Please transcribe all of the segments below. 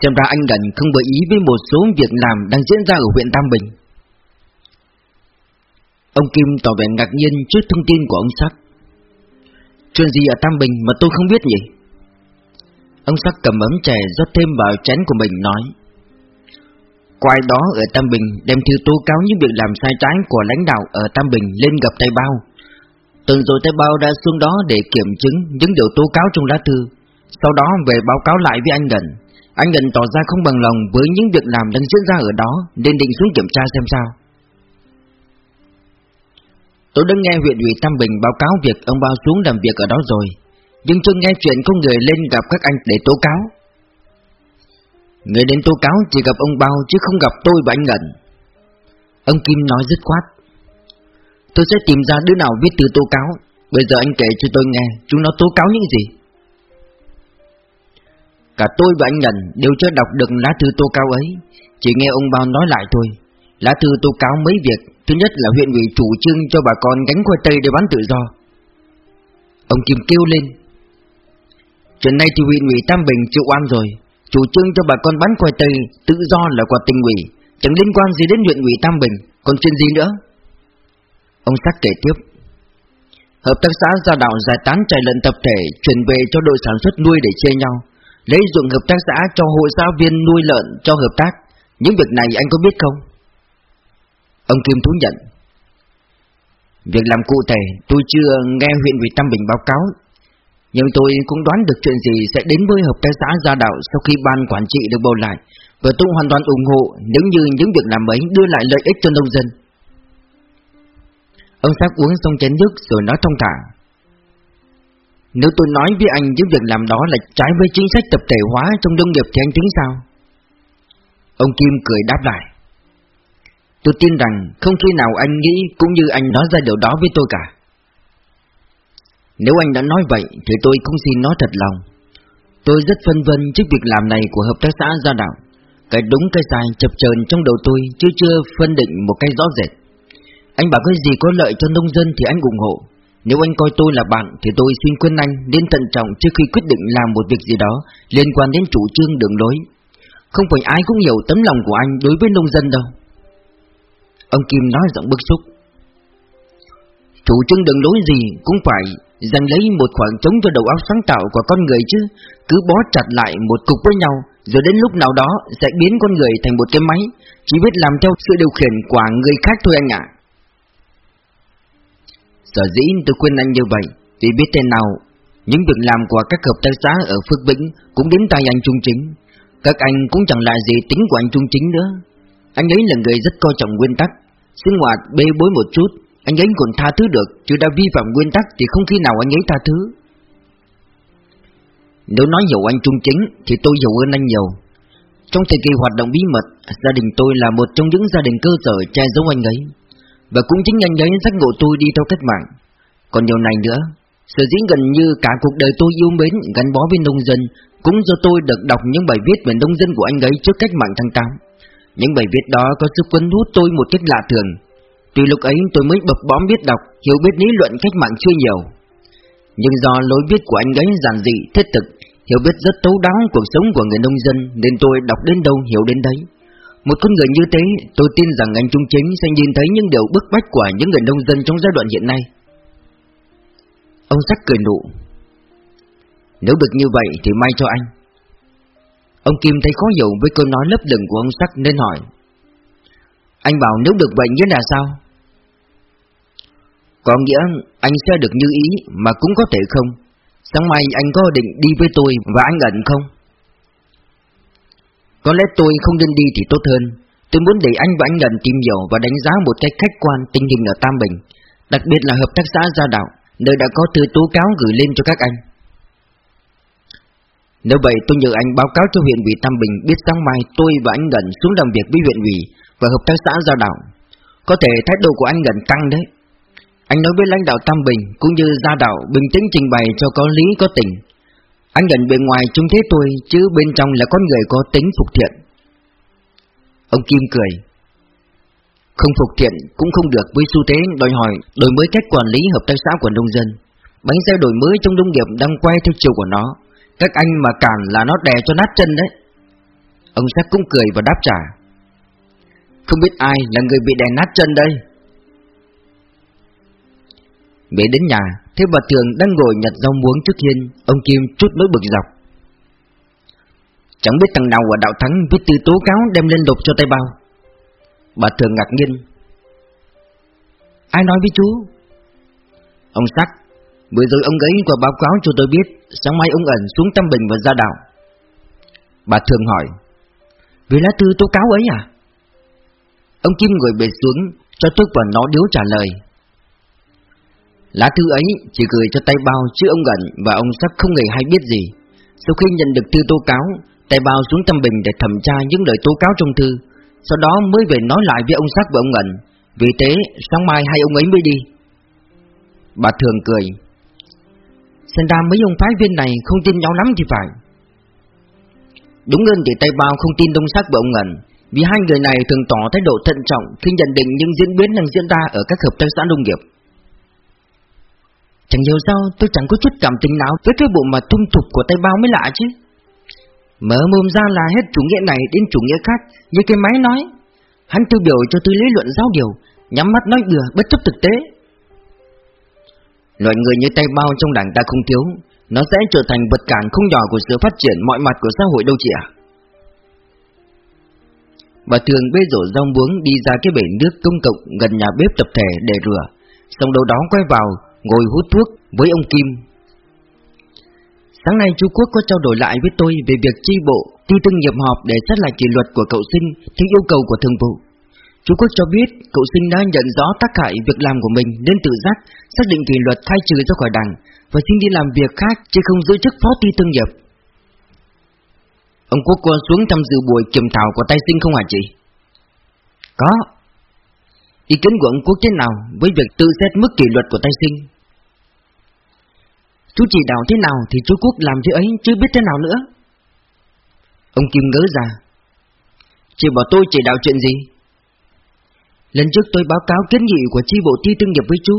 Xem ra anh Gần không bởi ý với một số việc làm đang diễn ra ở huyện Tam Bình. Ông Kim tỏ vẻ ngạc nhiên trước thông tin của ông Sắc. Chuyện gì ở Tam Bình mà tôi không biết nhỉ? Ông Sắc cầm ấm chè rót thêm vào chén của mình, nói. Quay đó ở Tam Bình đem thư tố cáo những việc làm sai trái của lãnh đạo ở Tam Bình lên gặp Tây Bao. Tuần rồi Tây Bao đã xuống đó để kiểm chứng những điều tố cáo trong lá thư. Sau đó về báo cáo lại với anh Gần anh định tỏ ra không bằng lòng với những việc làm đang diễn ra ở đó, Nên định xuống kiểm tra xem sao. Tôi đã nghe huyện ủy Tam Bình báo cáo việc ông Bao xuống làm việc ở đó rồi, Nhưng chưa nghe chuyện có người lên gặp các anh để tố cáo. Người đến tố cáo chỉ gặp ông Bao chứ không gặp tôi và anh Ngân. Ông Kim nói dứt khoát. Tôi sẽ tìm ra đứa nào viết từ tố cáo. Bây giờ anh kể cho tôi nghe, Chúng nó tố cáo những gì? Cả tôi và anh Lần đều chưa đọc được lá thư tố cáo ấy. Chỉ nghe ông Bao nói lại thôi. Lá thư tố cáo mấy việc. Thứ nhất là huyện ủy chủ trương cho bà con gánh khoai tây để bán tự do. Ông Kim kêu lên. Chuyện này thì huyện ủy Tam Bình chịu oan rồi. Chủ trương cho bà con bán khoai tây tự do là quả tình ủy. Chẳng liên quan gì đến huyện ủy Tam Bình. Còn chuyện gì nữa? Ông Sắc kể tiếp. Hợp tác xã gia đạo giải tán trại lợn tập thể Chuyển về cho đội sản xuất nuôi để chia nhau. Lấy dụng hợp tác xã cho hội giáo viên nuôi lợn, cho hợp tác. Những việc này anh có biết không? Ông Kim thú nhận. Việc làm cụ thể, tôi chưa nghe huyện ủy Tam Bình báo cáo. Nhưng tôi cũng đoán được chuyện gì sẽ đến với hợp tác xã gia đạo sau khi ban quản trị được bầu lại. Và tôi hoàn toàn ủng hộ nếu như những việc làm ấy đưa lại lợi ích cho nông dân. Ông Sắc uống xong chén nước rồi nói thông thả. Nếu tôi nói với anh những việc làm đó là trái với chính sách tập thể hóa trong nông nghiệp thì anh tính sao? Ông Kim cười đáp lại Tôi tin rằng không khi nào anh nghĩ cũng như anh nói ra điều đó với tôi cả. Nếu anh đã nói vậy thì tôi cũng xin nói thật lòng. Tôi rất phân vân trước việc làm này của hợp tác xã Gia Đạo. Cái đúng cái sai chập chờn trong đầu tôi chứ chưa phân định một cái rõ rệt. Anh bảo cái gì có lợi cho nông dân thì anh ủng hộ. Nếu anh coi tôi là bạn, thì tôi xin khuyên anh nên thận trọng trước khi quyết định làm một việc gì đó liên quan đến chủ trương đường lối. Không phải ai cũng hiểu tấm lòng của anh đối với nông dân đâu. Ông Kim nói giọng bức xúc Chủ trương đường lối gì cũng phải giành lấy một khoảng trống cho đầu óc sáng tạo của con người chứ Cứ bó chặt lại một cục với nhau, Rồi đến lúc nào đó sẽ biến con người thành một cái máy, Chỉ biết làm theo sự điều khiển của người khác thôi anh ạ Sở dĩ tôi khuyên anh như vậy, Vì biết thế nào, Những việc làm của các hợp tác xã ở Phước Vĩnh Cũng đến tay anh Trung Chính. Các anh cũng chẳng là gì tính của anh Trung Chính nữa. Anh ấy là người rất coi trọng nguyên tắc. Sinh hoạt bê bối một chút, Anh ấy còn tha thứ được, Chứ đã vi phạm nguyên tắc thì không khi nào anh ấy tha thứ. Nếu nói hiểu anh trung chính Thì tôi hiểu hơn anh nhiều. Trong thời kỳ hoạt động bí mật, Gia đình tôi là một trong những gia đình cơ sở che giấu anh ấy. Và cũng chính anh ấy giác ngộ tôi đi theo cách mạng. Còn điều này nữa Sở dĩ gần như cả cuộc đời tôi yêu mến gắn bó với nông dân Cũng do tôi được đọc những bài viết về nông dân của anh ấy trước cách mạng tháng 8 những bài viết đó có sức cuốn hút tôi một cách lạ thường. Từ lúc ấy tôi mới bập bóm biết đọc Hiểu biết lý luận cách mạng chưa nhiều. Nhưng do lối viết của anh ấy giản dị, thiết thực Hiểu biết rất tấu đáo cuộc sống của người nông dân Nên tôi đọc đến đâu hiểu đến đấy. Một con người như thế, Tôi tin rằng anh Trung Chính sẽ nhìn thấy những điều bức bách của những người nông dân trong giai đoạn hiện nay. Ông sắc cười nụ. Nếu được như vậy thì may cho anh. Ông Kim thấy khó hiểu với câu nói lấp lửng của ông Sắc nên hỏi. Anh bảo nếu được vậy nghĩa là sao? Có nghĩa anh sẽ được như ý mà cũng có thể không? Sáng mai anh có định đi với tôi và anh ẩn không? Có lẽ tôi không nên đi thì tốt hơn Tôi muốn để anh và anh ẩn tìm hiểu và đánh giá một cách khách quan tình hình ở Tam Bình, Đặc biệt là hợp tác xã Gia Đạo, Nơi đã có thư tố cáo gửi lên cho các anh nếu vậy, tôi nhờ anh báo cáo cho huyện ủy Tam Bình biết sáng mai tôi và anh Ngân xuống làm việc với huyện ủy và hợp tác xã Gia đạo. Có thể thái độ của anh Ngân căng đấy. Anh nói với lãnh đạo Tam Bình cũng như gia đạo bình tĩnh trình bày cho có lý có tình. Anh nhận bề ngoài trông thế tôi, chứ bên trong là con người có tính phục thiện. Ông Kim cười. Không phục thiện cũng không được với xu thế đòi hỏi đổi mới cách quản lý hợp tác xã của nông dân. Bánh xe đổi mới trong nông nghiệp đang quay theo chiều của nó các anh mà cản là nó đè cho nát chân đấy Ông sắc cũng cười và đáp trả Không biết ai là người bị đè nát chân đây Về đến nhà thế bà Thường đang ngồi nhặt rau muống trước hiên, Ông Kim chút nỗi bực dọc. Chẳng biết thằng nào ở đạo thắng viết từ tố cáo đem lên đột cho tay bao. Bà Thường ngạc nhiên. Ai nói với chú? Ông Sắc Bữa rồi ông ấy qua báo cáo cho tôi biết, Sáng mai ông ẩn xuống Tâm Bình và ra đảo Bà Thường hỏi, Vì lá thư tố cáo ấy à? Ông Kim ngồi bệt xuống, Cho thuốc và nó điếu trả lời. Lá thư ấy chỉ gửi cho tay bao chứ ông Gần và ông Sắc không hề hay biết gì. Sau khi nhận được thư tố cáo Tay bao xuống Tâm Bình để thẩm tra những lời tố cáo trong thư. Sau đó mới về nói lại với ông Sắc và ông Gần. Vì thế, sáng mai hai ông ấy mới đi. Bà Thường cười. Xem ra mấy ông phái viên này không tin nhau lắm thì phải. Đúng hơn thì tay bao không tin đông sắc và ông Ngân Vì hai người này thường tỏ thái độ thận trọng Khi nhận định những diễn biến đang diễn ra ở các hợp tác xã nông nghiệp. Chẳng hiểu sao tôi chẳng có chút cảm tình nào với cái bộ mặt thung thục của tay bao mới lạ chứ. Mở mồm ra là hết chủ nghĩa này đến chủ nghĩa khác Như cái máy nói. Hắn tiêu biểu cho tôi lý luận giáo điều Nhắm mắt nói bừa bất chấp thực tế. Loại người như tay bao trong đảng ta không thiếu Nó sẽ trở thành vật cản không nhỏ của sự phát triển mọi mặt của xã hội đâu chị ạ. Bà thường bê rổ rau muống đi ra cái bể nước công cộng gần nhà bếp tập thể để rửa Xong đâu đó quay vào, ngồi hút thuốc với ông Kim Sáng nay chú Quốc có trao đổi lại với tôi về việc chi bộ, ti tương nhập họp để xét lại kỷ luật của cậu sinh theo yêu cầu của thường vụ Chú Quốc cho biết cậu sinh đã nhận rõ tác hại việc làm của mình nên tự giác xác định kỷ luật khai trừ ra khỏi đảng và xin đi làm việc khác chứ không giữ chức phó ti tương nhập. Ông Quốc có xuống tham dự buổi kiểm thảo của tay sinh không hả chị? Có. Ý kiến của ông Quốc thế nào với việc tự xét mức kỷ luật của tay sinh? Chú chỉ đạo thế nào thì chú Quốc làm thế ấy, chứ biết thế nào nữa. Ông Kim ngớ ra. Chị bảo tôi chỉ đạo chuyện gì? Lần trước tôi báo cáo kiến nghị của chi bộ thi tương nghiệp với chú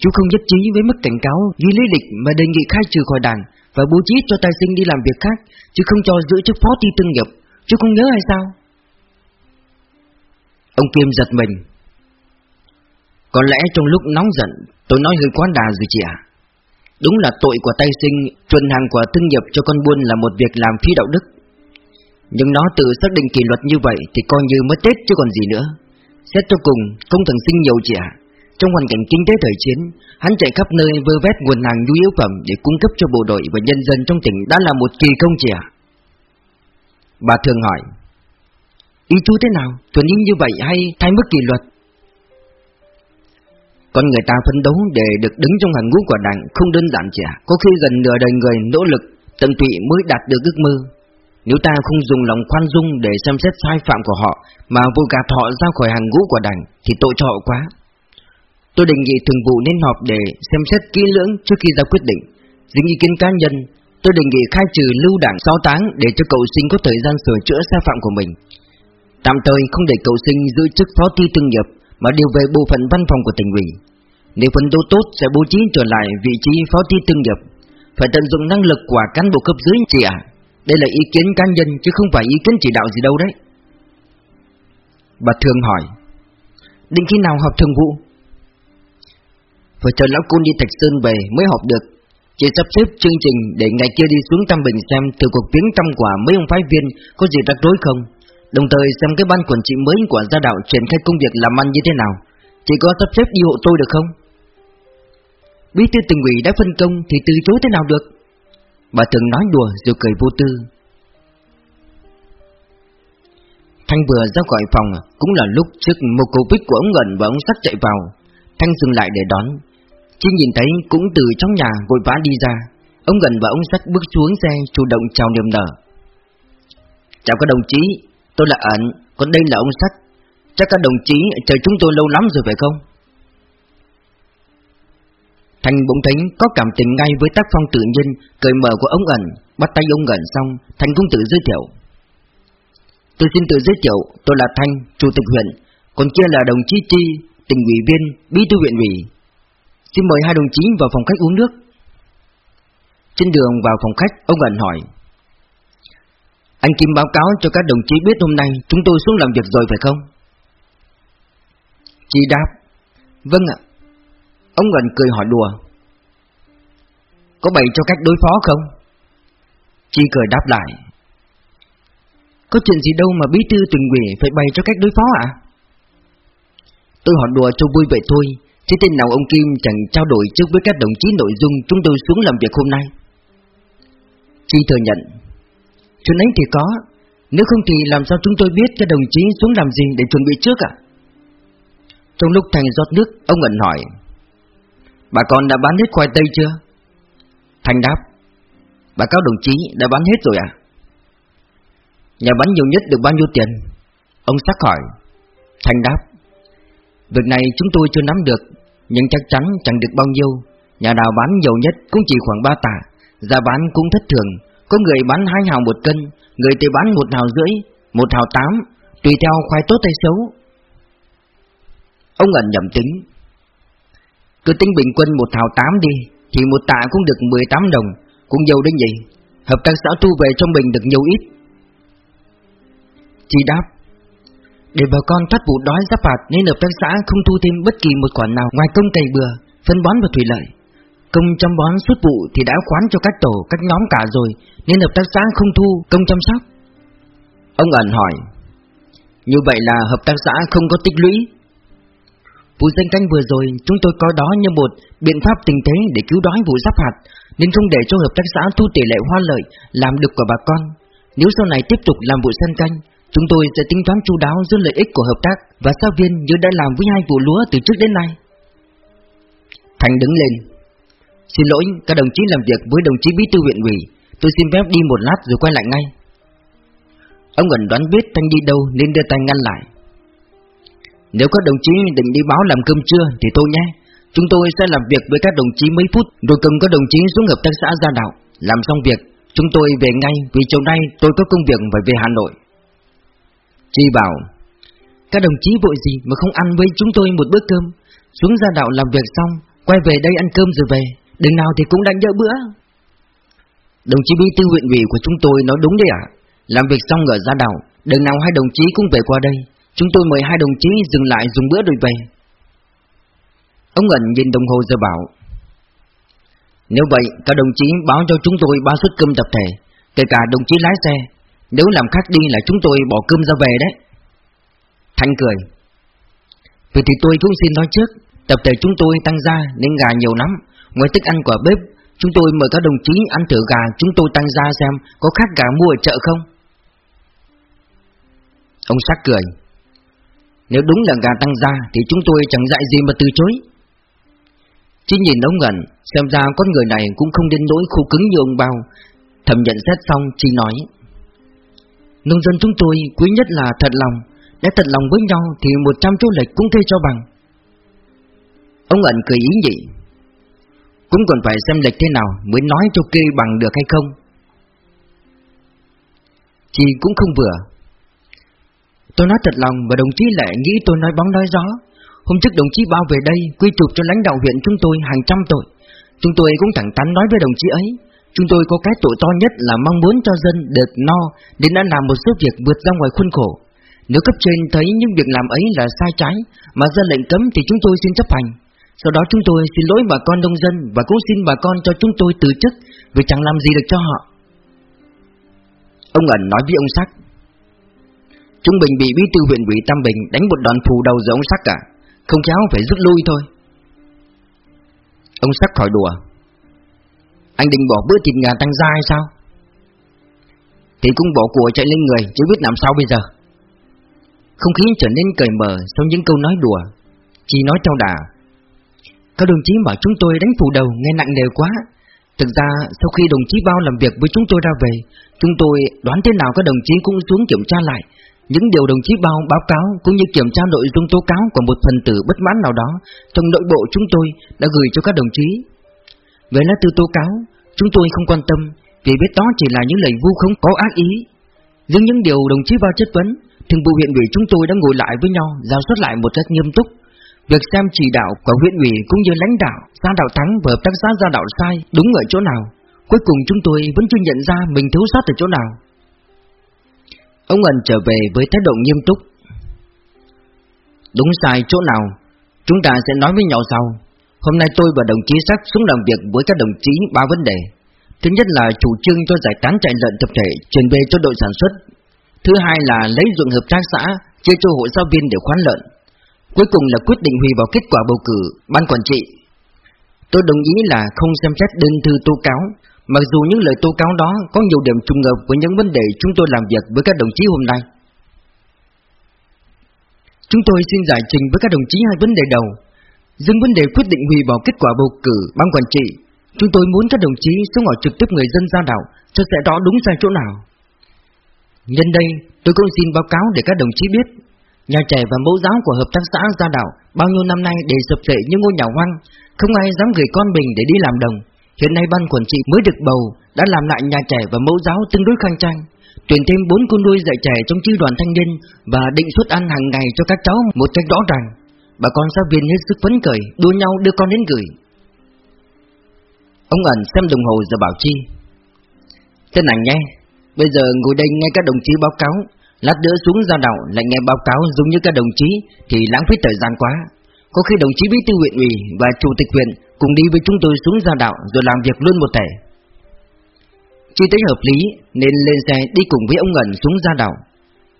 Chú không nhất trí với mức cảnh cáo ghi lý lịch mà đề nghị khai trừ khỏi đảng Và bố trí cho tài sinh đi làm việc khác, Chứ không cho giữ chức phó thi tương nghiệp Chú không nhớ hay sao Ông Kim giật mình Có lẽ trong lúc nóng giận, Tôi nói hơi quá đà rồi chị ạ Đúng là tội của tay sinh Chuẩn hàng của thương nghiệp cho con buôn là một việc làm phi đạo đức Nhưng nó tự xác định kỷ luật như vậy Thì coi như mất Tết chứ còn gì nữa Xét cho cùng, công thần sinh nhiều trẻ. Trong hoàn cảnh kinh tế thời chiến, hắn chạy khắp nơi vơ vét nguồn hàng nhu yếu phẩm để cung cấp cho bộ đội và nhân dân trong tỉnh đã là một kỳ công trẻ. Bà thường hỏi, ý chú thế nào, thuần như như vậy hay thay mức kỷ luật? Con người ta phấn đấu để được đứng trong hàng ngũ của đảng không đơn giản chả. Có khi gần nửa đời người nỗ lực, tận tụy mới đạt được ước mơ. Nếu ta không dùng lòng khoan dung để xem xét sai phạm của họ mà vô gạt họ ra khỏi hàng ngũ của đảng thì tội cho họ quá. Tôi đề nghị thường vụ nên họp để xem xét kỹ lưỡng trước khi ra quyết định. Dính ý kiến cá nhân, tôi đề nghị khai trừ lưu đảng 6 tháng để cho cậu sinh có thời gian sửa chữa sai phạm của mình. Tạm thời không để cậu sinh giữ chức phó ty tương nghiệp mà điều về bộ phận văn phòng của tỉnh ủy. Nếu phấn đấu tốt, sẽ bố trí trở lại vị trí phó ty tương nghiệp. Phải tận dụng năng lực của cán bộ cấp dưới chị ạ. Đây là ý kiến cá nhân, chứ không phải ý kiến chỉ đạo gì đâu đấy. Bà thường hỏi, Định khi nào họp thường vụ? Phải chờ lão côn đi Thạch Sơn về mới họp được. Chị sắp xếp chương trình để ngày kia đi xuống Tam Bình xem từ cuộc tiếng tâm quả mấy ông phái viên có gì rắc rối không. Đồng thời xem cái ban quản trị mới của gia đạo triển khai công việc làm ăn như thế nào. Chị có sắp xếp đi hộ tôi được không? Bí thư tỉnh ủy đã phân công thì từ chối thế nào được? Bà thường nói đùa rồi cười vô tư. Thanh vừa ra khỏi phòng, Cũng là lúc trước một cô bích của ông Ngẩn và ông Sắc chạy vào. Thanh dừng lại để đón. Chỉ nhìn thấy cũng từ trong nhà vội vã đi ra. Ông Ngẩn và ông Sắc bước xuống xe, Chủ động chào niềm nở. Chào các đồng chí, Tôi là ẩn, Còn đây là ông Sắc. Chắc các đồng chí chờ chúng tôi lâu lắm rồi phải không? Thành bỗng thấy có cảm tình ngay với tác phong tự nhiên, cởi mở của ông ẩn, bắt tay ông ẩn xong, Thành cũng tự giới thiệu. Tôi xin tự giới thiệu, tôi là Thanh, chủ tịch huyện, còn kia là đồng chí Chi, tỉnh ủy viên, bí thư huyện ủy. Xin mời hai đồng chí vào phòng khách uống nước. Trên đường vào phòng khách, ông ẩn hỏi. Anh Kim báo cáo cho các đồng chí biết hôm nay chúng tôi xuống làm việc rồi phải không? Chi đáp Vâng ạ Ông Ngân cười hỏi đùa. Có bày cho cách đối phó không? Chi cười đáp lại. Có chuyện gì đâu mà bí thư tỉnh ủy phải bày cho cách đối phó ạ? Tôi hỏi đùa cho vui vậy thôi, Chứ tên nào ông Kim chẳng trao đổi trước với các đồng chí nội dung chúng tôi xuống làm việc hôm nay. Chi thừa nhận. Chuyện ấy thì có, Nếu không thì làm sao chúng tôi biết các đồng chí xuống làm gì để chuẩn bị trước ạ? Trong lúc Thành rót nước, Ông ẩn hỏi. Bà con đã bán hết khoai tây chưa? Thành đáp, Bà cáo đồng chí đã bán hết rồi à Nhà bán nhiều nhất được bao nhiêu tiền? Ông sắc hỏi. Thành đáp, Việc này chúng tôi chưa nắm được, Nhưng chắc chắn chẳng được bao nhiêu. Nhà nào bán nhiều nhất cũng chỉ khoảng 3 tạ, Giá bán cũng thất thường. Có người bán hai hào một cân, Người thì bán một hào rưỡi, Một hào tám, Tùy theo khoai tốt hay xấu. Ông ẩn nhầm tính. Cứ tính bình quân một thảo tám đi Thì một tạ cũng được 18 đồng Cũng nhiều đến vậy Hợp tác xã thu về trong mình được nhiều ít Chị đáp để bà con thoát vụ đói giáp phạt nên hợp tác xã không thu thêm bất kỳ một khoản nào ngoài công cày bừa, phân bón và thủy lợi. Công chăm bón suốt vụ thì đã khoán cho các tổ, các nhóm cả rồi nên hợp tác xã không thu công chăm sóc. Ông ẩn hỏi, như vậy là hợp tác xã không có tích lũy. Vụ dân canh vừa rồi chúng tôi coi đó như một biện pháp tình thế để cứu đói vụ giáp hạt nên không để cho hợp tác xã thu tỷ lệ hoa lợi làm được của bà con. Nếu sau này tiếp tục làm vụ dân canh Chúng tôi sẽ tính toán chu đáo giữa lợi ích của hợp tác và giáo viên như đã làm với hai vụ lúa từ trước đến nay. Thành đứng lên. Xin lỗi, các đồng chí làm việc với đồng chí bí thư huyện ủy, tôi xin phép đi một lát rồi quay lại ngay. Ông ẩn đoán biết Thanh đi đâu nên đưa tay ngăn lại. Nếu các đồng chí định đi báo làm cơm trưa thì tôi nhé. Chúng tôi sẽ làm việc với các đồng chí mấy phút rồi cần các đồng chí xuống hợp tác xã gia đạo. Làm xong việc, chúng tôi về ngay vì chiều nay tôi có công việc phải về Hà Nội. Chi bảo Các đồng chí vội gì mà không ăn với chúng tôi một bữa cơm Xuống gia đạo làm việc xong Quay về đây ăn cơm rồi về Đừng nào thì cũng đã nhỡ bữa Đồng chí bí thư huyện ủy của chúng tôi nói đúng đấy ạ Làm việc xong ở gia đạo Đừng nào hai đồng chí cũng về qua đây Chúng tôi mời hai đồng chí dừng lại dùng bữa rồi về. Ông ẩn nhìn đồng hồ rồi bảo, Nếu vậy, các đồng chí báo cho chúng tôi ba suất cơm tập thể, Kể cả đồng chí lái xe. Nếu làm khác đi là chúng tôi bỏ cơm ra về đấy. Thanh cười, Vậy thì tôi cũng xin nói trước, Tập thể chúng tôi tăng ra nên gà nhiều lắm. Ngoài thức ăn của bếp, Chúng tôi mời các đồng chí ăn thử gà Chúng tôi tăng ra xem có khác gà mua ở chợ không? Ông sắc cười nếu đúng là gà tăng gia Thì chúng tôi chẳng dạy gì mà từ chối. Chỉ nhìn ông ngẩn, Xem ra con người này cũng không đến nỗi khô cứng như ông bao. Thẩm nhận xét xong chỉ nói, Nông dân chúng tôi quý nhất là thật lòng. Để thật lòng với nhau thì 100 chú lệch cũng kê cho bằng. Ông ẩn cười ý nhị, Cũng còn phải xem lệch thế nào Mới nói cho kê bằng được hay không? Chị cũng không vừa Tôi nói thật lòng và đồng chí lại nghĩ tôi nói bóng nói gió. Hôm trước đồng chí bao về đây Quy chụp cho lãnh đạo huyện chúng tôi hàng trăm tội. Chúng tôi cũng thẳng thắn nói với đồng chí ấy, Chúng tôi có cái tội to nhất là mong muốn cho dân được no Đến đã làm một số việc vượt ra ngoài khuôn khổ. Nếu cấp trên thấy những việc làm ấy là sai trái Mà ra lệnh cấm thì chúng tôi xin chấp hành. Sau đó chúng tôi xin lỗi bà con nông dân Và cũng xin bà con cho chúng tôi từ chức Vì chẳng làm gì được cho họ. Ông ẩn nói với ông Sắc Chúng mình bị bí thư huyện ủy Tam Bình đánh một đòn phù đầu giống Sắc cả. Không khéo phải rút lui thôi. Ông Sắc khỏi đùa. Anh định bỏ bữa thịt gà tăng ra hay sao? Thì cũng bỏ của chạy lên người, Chứ biết làm sao bây giờ? Không khí trở nên cởi mở Sau những câu nói đùa, Chỉ nói theo đà. Các đồng chí bảo chúng tôi đánh phù đầu Nghe nặng nề quá. Thực ra, sau khi đồng chí bao làm việc với chúng tôi ra về, Chúng tôi đoán thế nào các đồng chí cũng xuống kiểm tra lại. Những điều đồng chí bao báo cáo Cũng như kiểm tra nội dung tố cáo của một phần tử bất mãn nào đó Trong nội bộ chúng tôi đã gửi cho các đồng chí về lá thư tố cáo, chúng tôi không quan tâm vì biết đó chỉ là những lời vu khống có ác ý. Nhưng những điều đồng chí bao chất vấn, thường vụ huyện ủy chúng tôi đã ngồi lại với nhau, giao xuất lại một cách nghiêm túc. Việc xem chỉ đạo của huyện ủy cũng như lãnh đạo, gia đạo thắng và hợp tác xã gia đạo sai đúng ở chỗ nào. Cuối cùng chúng tôi vẫn chưa nhận ra mình thiếu sót ở chỗ nào. Ông ẩn trở về với thái độ nghiêm túc. Đúng sai chỗ nào, Chúng ta sẽ nói với nhau sau. Hôm nay tôi và đồng chí sắc xuống làm việc với các đồng chí ba vấn đề. Thứ nhất là chủ trương cho giải tán chạy lợn tập thể chuyển về cho đội sản xuất. Thứ hai là lấy ruộng hợp tác xã, chia cho hộ giáo viên để khoán lợn. Cuối cùng là quyết định hủy bỏ kết quả bầu cử ban quản trị. Tôi đồng ý là không xem xét đơn thư tố cáo Mặc dù những lời tố cáo đó có nhiều điểm trùng hợp với những vấn đề chúng tôi làm việc với các đồng chí hôm nay. Chúng tôi xin giải trình với các đồng chí hai vấn đề đầu. Dừng vấn đề quyết định hủy bỏ kết quả bầu cử ban quản trị Chúng tôi muốn các đồng chí xuống hỏi trực tiếp người dân ra đảo cho sẽ rõ đúng sai chỗ nào. Nhân đây tôi cũng xin báo cáo để các đồng chí biết Nhà trẻ và mẫu giáo của hợp tác xã ra đảo bao nhiêu năm nay để sập sệ những ngôi nhà hoang, không ai dám gửi con mình để đi làm đồng. Hiện nay ban quản trị mới được bầu đã làm lại nhà trẻ và mẫu giáo tương đối khang trang, tuyển thêm bốn cô nuôi dạy trẻ trong chi đoàn thanh niên và định suất ăn hàng ngày cho các cháu một cách rõ ràng. Bà con giáo viên hết sức phấn khởi, đua nhau đưa con đến gửi. Ông ẩn xem đồng hồ rồi bảo chi. Tên ảnh nghe, bây giờ ngồi đây nghe các đồng chí báo cáo Lát nữa xuống ra đảo lại nghe báo cáo giống như các đồng chí Thì lãng phí thời gian quá có khi đồng chí bí thư huyện ủy và chủ tịch huyện Cùng đi với chúng tôi xuống ra đạo Rồi làm việc luôn một thể. Chi thấy hợp lý Nên lên xe đi cùng với ông Ngân xuống ra đảo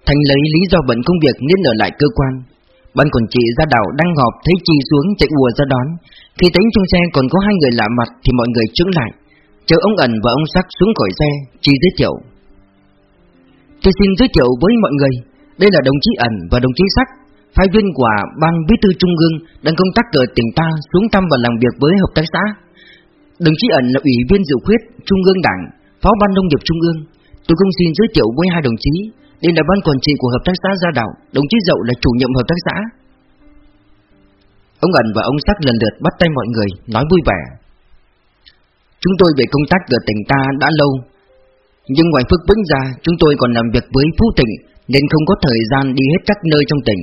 Thành lấy lý do bận công việc nên ở lại cơ quan. Ban quản trị ra đảo đang họp thấy Chi xuống chạy ùa ra đón. Khi tính trong xe còn có hai người lạ mặt Thì mọi người trứng lại. Chờ ông ẩn và ông sắc xuống khỏi xe Chi giới thiệu. Tôi xin giới thiệu với mọi người, đây là đồng chí ẩn và đồng chí sắc, phái viên của ban bí thư trung ương đang công tác ở tỉnh ta xuống thăm và làm việc với hợp tác xã. Đồng chí ẩn là ủy viên dự khuyết trung ương đảng, phó ban nông nghiệp trung ương. Tôi cũng xin giới thiệu với hai đồng chí, đây là ban quản trị của hợp tác xã Gia đảo. đồng chí Dậu là chủ nhiệm hợp tác xã. Ông ẩn và ông sắc lần lượt bắt tay mọi người, nói vui vẻ. Chúng tôi về công tác ở tỉnh ta đã lâu, nhưng ngoài Phước Vĩnh ra Chúng tôi còn làm việc với Phú Tỉnh Nên không có thời gian đi hết các nơi trong tỉnh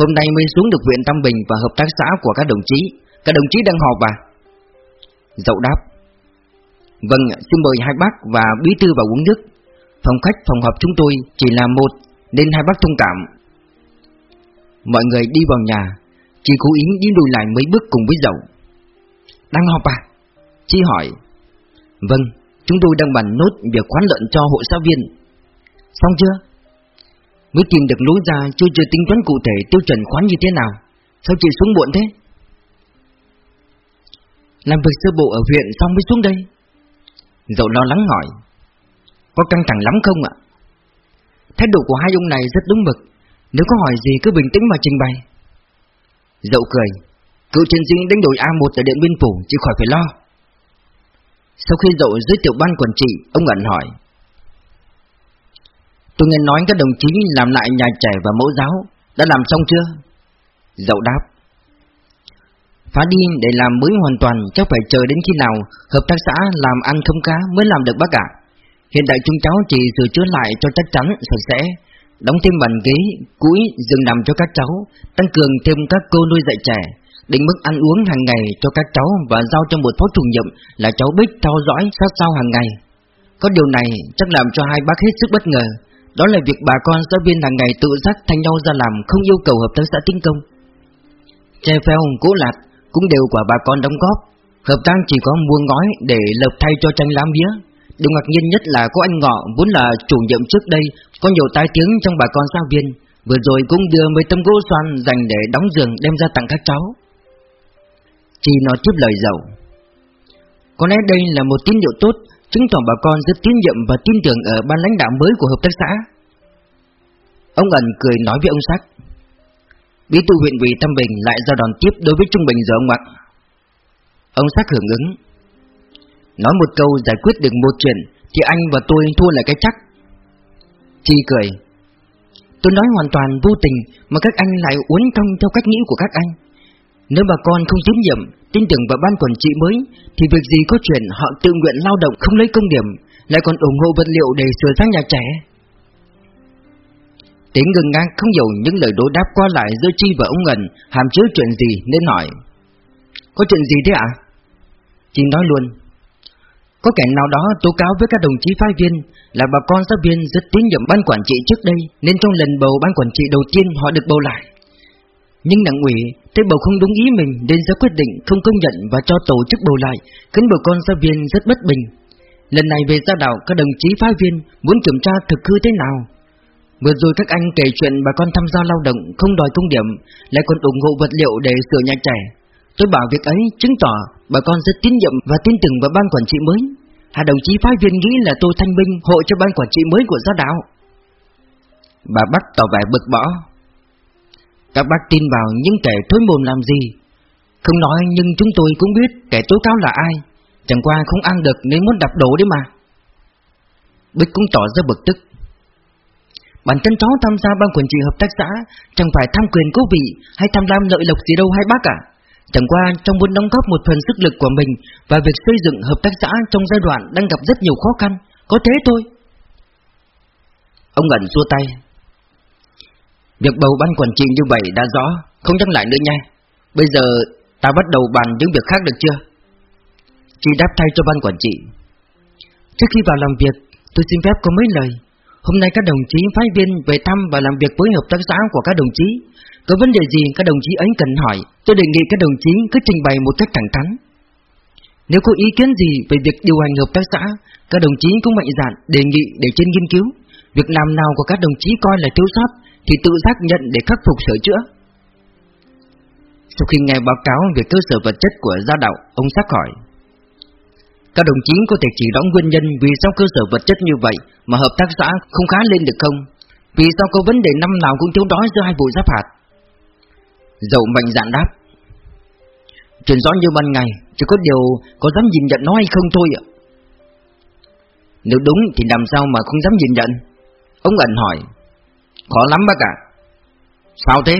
Hôm nay mới xuống được huyện Tam Bình Và hợp tác xã của các đồng chí. Các đồng chí đang họp à? Dậu đáp. Vâng xin mời hai bác và bí thư vào uống nước. Phòng khách, phòng họp chúng tôi chỉ là một, Nên hai bác thông cảm. Mọi người đi vào nhà, Chỉ cố ý đi lùi lại mấy bước cùng với dậu. Đang họp à? Chi hỏi. Vâng Chúng tôi đang bàn nốt việc khoán lợn cho hội xã viên. Xong chưa? Mới tìm được lối ra chưa chưa tính toán cụ thể tiêu chuẩn khoán như thế nào. Sao chị xuống muộn thế? Làm việc sơ bộ ở huyện xong mới xuống đây? Dậu lo lắng hỏi. Có căng thẳng lắm không ạ? Thái độ của hai ông này rất đúng mực. Nếu có hỏi gì cứ bình tĩnh mà trình bày. Dậu cười. Cựu chiến sĩ đánh đổi A1 ở Điện Biên Phủ Chỉ khỏi phải lo. Sau khi dậu giới thiệu ban quản trị, ông ẩn hỏi. Tôi nghe nói các đồng chí làm lại nhà trẻ và mẫu giáo, đã làm xong chưa? Dậu đáp. Phá đi để làm mới hoàn toàn chắc phải chờ đến khi nào hợp tác xã làm ăn không cá mới làm được bác ạ. Hiện tại chúng cháu chỉ sửa chữa lại cho chắc chắn sạch sẽ, đóng thêm bàn ghế, cũi, giường nằm cho các cháu, tăng cường thêm các cô nuôi dạy trẻ, định mức ăn uống hàng ngày cho các cháu và giao cho một phó chủ nhiệm là cháu Bích theo dõi sát sao hàng ngày. Có điều này chắc làm cho hai bác hết sức bất ngờ, đó là việc bà con giáo viên hàng ngày tự giác thanh nhau ra làm không yêu cầu hợp tác xã tinh công. Che phèo cố lạt cũng đều của bà con đóng góp, hợp tác chỉ có mua ngói để lợp thay cho tranh lá mía. Điều ngạc nhiên nhất là có anh Ngọ vốn là chủ nhiệm trước đây, có nhiều tai tiếng trong bà con giáo viên, vừa rồi cũng đưa mấy tấm gỗ xoan dành để đóng giường đem ra tặng các cháu. Chị nói tiếp lời giàu Có lẽ đây là một tín hiệu tốt Chứng tỏ bà con, rất tín nhiệm và tin tưởng ở ban lãnh đạo mới của hợp tác xã. Ông ẩn cười nói với ông Sắc Bí thư huyện ủy Tâm Bình lại ra đòn tiếp đối với Trung Bình giờ ông ạ. Ông Sắc hưởng ứng. Nói một câu giải quyết được một chuyện Thì anh và tôi thua lại cái chắc. Chi cười. Tôi nói hoàn toàn vô tình Mà các anh lại uốn cong theo cách nghĩ của các anh nếu bà con không tín nhiệm, tin tưởng vào ban quản trị mới, thì việc gì có chuyện họ tự nguyện lao động không lấy công điểm, lại còn ủng hộ vật liệu để sửa sang nhà trẻ. Tiếng ngừng ngang không hiểu những lời đối đáp qua lại giữa Chi và ông Ngân hàm chứa chuyện gì nên hỏi. Có chuyện gì thế ạ? À? Chi nói luôn. Có kẻ nào đó tố cáo với các đồng chí phái viên Là bà con giáo viên rất tín nhiệm ban quản trị trước đây Nên trong lần bầu ban quản trị đầu tiên họ được bầu lại nhưng đảng ủy thấy bầu không đúng ý mình Nên ra quyết định không công nhận và cho tổ chức bầu lại Khiến bà con giáo viên rất bất bình. Lần này về gia đạo các đồng chí phái viên muốn kiểm tra thực hư thế nào? Vừa rồi các anh kể chuyện bà con tham gia lao động không đòi công điểm Lại còn ủng hộ vật liệu để sửa nhà trẻ. Tôi bảo việc ấy chứng tỏ bà con rất tín nhiệm và tin tưởng vào ban quản trị mới. Hai đồng chí phái viên nghĩ là tôi thanh minh hộ cho ban quản trị mới của gia đạo. Bà Bắc tỏ vẻ bực bỏ, các bác tin vào những kẻ thối mồm làm gì? Không nói nhưng chúng tôi cũng biết kẻ tố cáo là ai. Chẳng qua không ăn được nên muốn đập đổ đấy mà. Bích cũng tỏ ra bực tức. Bản thân cháu tham gia ban quản trị hợp tác xã, Chẳng phải tham quyền cố vị Hay tham lam lợi lộc gì đâu hai bác à Chẳng qua trong muốn đóng góp một phần sức lực của mình Và việc xây dựng hợp tác xã trong giai đoạn đang gặp rất nhiều khó khăn, Có thế thôi. Ông ẩn xua tay. Việc bầu ban quản trị như vậy đã rõ, Không nhắc lại nữa nha. Bây giờ ta bắt đầu bàn những việc khác được chưa? Chị đáp thay cho ban quản trị. Trước khi vào làm việc, Tôi xin phép có mấy lời. Hôm nay các đồng chí phái viên về thăm và làm việc với hợp tác xã của các đồng chí. Có vấn đề gì, các đồng chí ấy cần hỏi. Tôi đề nghị các đồng chí cứ trình bày một cách thẳng thắn. Nếu có ý kiến gì về việc điều hành hợp tác xã, Các đồng chí cũng mạnh dạn đề nghị để trên nghiên cứu. Việc làm nào của các đồng chí coi là thiếu sót thì tự giác nhận để khắc phục sửa chữa Sau khi nghe báo cáo về cơ sở vật chất của gia đạo, Ông sắc hỏi, các đồng chí có thể chỉ rõ nguyên nhân vì sao cơ sở vật chất như vậy mà hợp tác xã không khá lên được không? Vì sao có vấn đề năm nào cũng thiếu đói giữa hai vụ giáp hạt? Dậu mạnh dạn đáp Chuyện rõ như ban ngày, Chỉ có điều có dám nhìn nhận nó hay không thôi ạ Nếu đúng thì làm sao mà không dám nhìn nhận Ông ẩn hỏi Khó lắm bác ạ. Sao thế?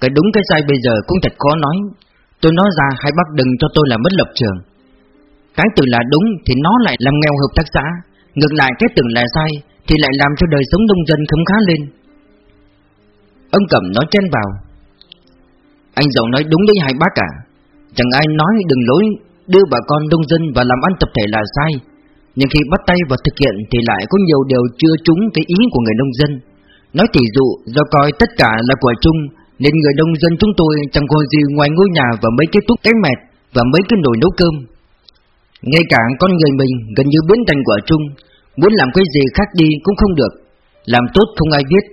Cái đúng cái sai bây giờ cũng thật khó nói. Tôi nói ra, hai bác đừng cho tôi là mất lập trường. Cái từ là đúng thì nó lại làm nghèo hợp tác xã. Ngược lại, cái tưởng là sai Thì lại làm cho đời sống nông dân không khá lên. Ông Cẩm nói chen vào. Anh giàu nói đúng đấy hai bác à Chẳng ai nói đừng lối Đưa bà con nông dân và làm ăn tập thể là sai. Nhưng khi bắt tay vào thực hiện Thì lại có nhiều điều chưa trúng cái ý của người nông dân. Nói tỷ dụ, Do coi tất cả là của chung, Nên người nông dân chúng tôi chẳng còn gì ngoài ngôi nhà Và mấy cái túc cái mẹt Và mấy cái nồi nấu cơm. Ngay cả con người mình gần như biến thành quả chung, Muốn làm cái gì khác đi cũng không được. Làm tốt không ai biết,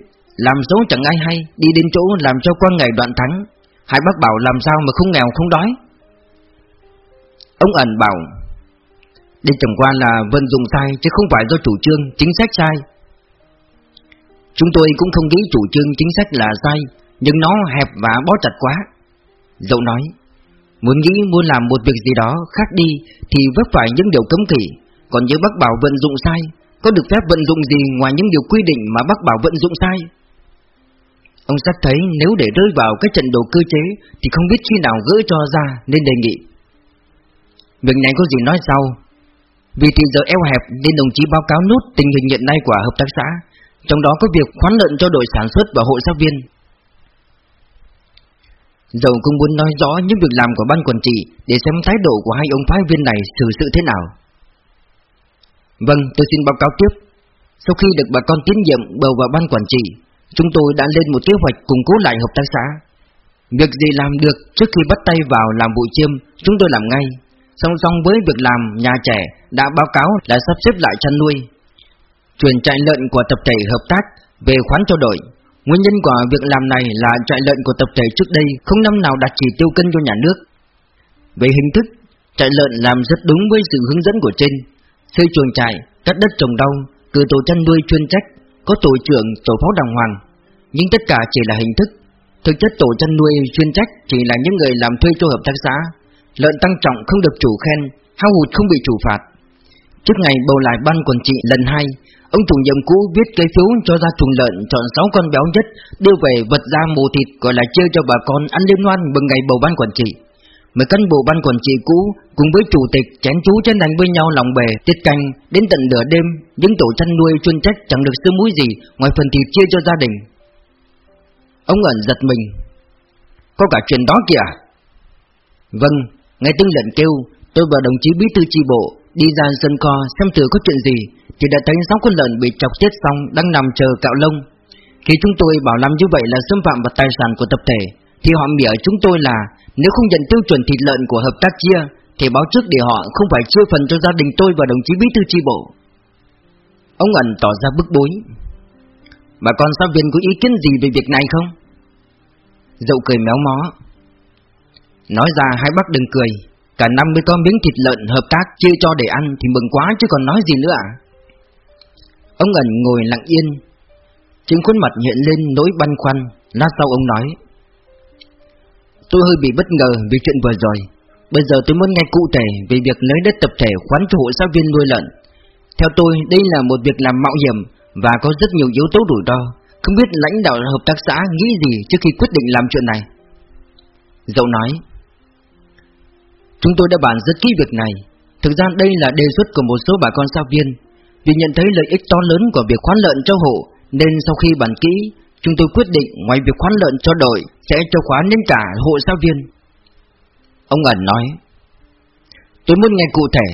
Làm xấu chẳng ai hay, Đi đến chỗ làm cho qua ngày đoạn thắng. Hai bác bảo làm sao mà không nghèo không đói. Ông ẩn bảo đây chẳng qua là vận dụng sai Chứ không phải do chủ trương, chính sách sai. Chúng tôi cũng không nghĩ chủ trương chính sách là sai Nhưng nó hẹp và bó chặt quá. Dậu nói Muốn nghĩ muốn làm một việc gì đó khác đi Thì vấp phải những điều cấm kỵ. Còn như bác bảo vận dụng sai Có được phép vận dụng gì ngoài những điều quy định mà bác bảo vận dụng sai? Ông sắc thấy nếu để rơi vào cái trận đồ cơ chế Thì không biết khi nào gỡ cho ra nên đề nghị. Việc này có gì nói sau? Vì thì giờ eo hẹp nên đồng chí báo cáo nút tình hình hiện nay của hợp tác xã Trong đó có việc khoán lợn cho đội sản xuất và hội giáo viên Dầu cũng muốn nói rõ những việc làm của ban quản trị để xem thái độ của hai ông phái viên này xử sự thế nào. Vâng, tôi xin báo cáo tiếp. Sau khi được bà con tín nhiệm bầu vào ban quản trị, chúng tôi đã lên một kế hoạch củng cố lại hợp tác xã. Việc gì làm được trước khi bắt tay vào làm bụi chiêm, chúng tôi làm ngay. Song song với việc làm, nhà trẻ đã báo cáo là sắp xếp lại chăn nuôi. Chuyển trại lợn của tập thể hợp tác về khoán cho đội, Nguyên nhân của việc làm này là trại lợn của tập thể trước đây không năm nào đạt chỉ tiêu cân cho nhà nước. Về hình thức, trại lợn làm rất đúng với sự hướng dẫn của trên. Xây chuồng trại, cắt đất trồng rau, cử tổ chăn nuôi chuyên trách, có tổ trưởng, tổ phó đàng hoàng. Nhưng tất cả chỉ là hình thức. Thực chất tổ chăn nuôi chuyên trách chỉ là những người làm thuê cho hợp tác xã. Lợn tăng trọng không được chủ khen, hao hụt không bị chủ phạt. Trước ngày bầu lại ban quản trị lần hai Ông chủ nhiệm cũ viết cái phiếu cho ra chuồng lợn chọn 6 con béo nhất đưa về vật ra mù thịt gọi là chơi cho bà con ăn liên hoan mừng ngày bầu ban quản trị. Mấy cán bộ ban quản trị cũ cùng với chủ tịch chén chú trên đánh với nhau lòng bề tiết canh đến tận nửa đêm những tổ chăn nuôi chuyên trách chẳng được sương muối gì ngoài phần thịt chia cho gia đình. Ông ẩn giật mình. Có cả chuyện đó kìa. Vâng, nghe tiếng lợn kêu, Tôi và đồng chí bí thư chi bộ đi ra sân co xem thử có chuyện gì, Thì đã thấy sáu con lợn bị chọc chết xong đang nằm chờ cạo lông. Khi chúng tôi bảo làm như vậy là xâm phạm vào tài sản của tập thể, Thì họ mỉa chúng tôi là, nếu không nhận tiêu chuẩn thịt lợn của hợp tác chia, Thì báo trước để họ không phải chia phần cho gia đình tôi và đồng chí bí thư chi bộ. Ông ẩn tỏ ra bức bối. Bà con giáo viên có ý kiến gì về việc này không? Dậu cười méo mó. Nói ra hai bác đừng cười. Cả năm mới có miếng thịt lợn hợp tác chia cho để ăn Thì mừng quá chứ còn nói gì nữa à? Ông ẩn ngồi lặng yên. Trên khuôn mặt hiện lên nỗi băn khoăn. Lát sau ông nói, Tôi hơi bị bất ngờ vì chuyện vừa rồi. Bây giờ tôi muốn nghe cụ thể về việc lấy đất tập thể khoán cho hộ giáo viên nuôi lợn. Theo tôi, đây là một việc làm mạo hiểm Và có rất nhiều yếu tố rủi ro. Không biết lãnh đạo hợp tác xã nghĩ gì trước khi quyết định làm chuyện này? Dậu nói Chúng tôi đã bàn rất kỹ việc này. Thực ra đây là đề xuất của một số bà con giáo viên. Vì nhận thấy lợi ích to lớn của việc khoán lợn cho hộ, Nên sau khi bàn kỹ, Chúng tôi quyết định ngoài việc khoán lợn cho đội, Sẽ cho khoán đến cả hộ giáo viên. Ông ẩn nói, Tôi muốn nghe cụ thể.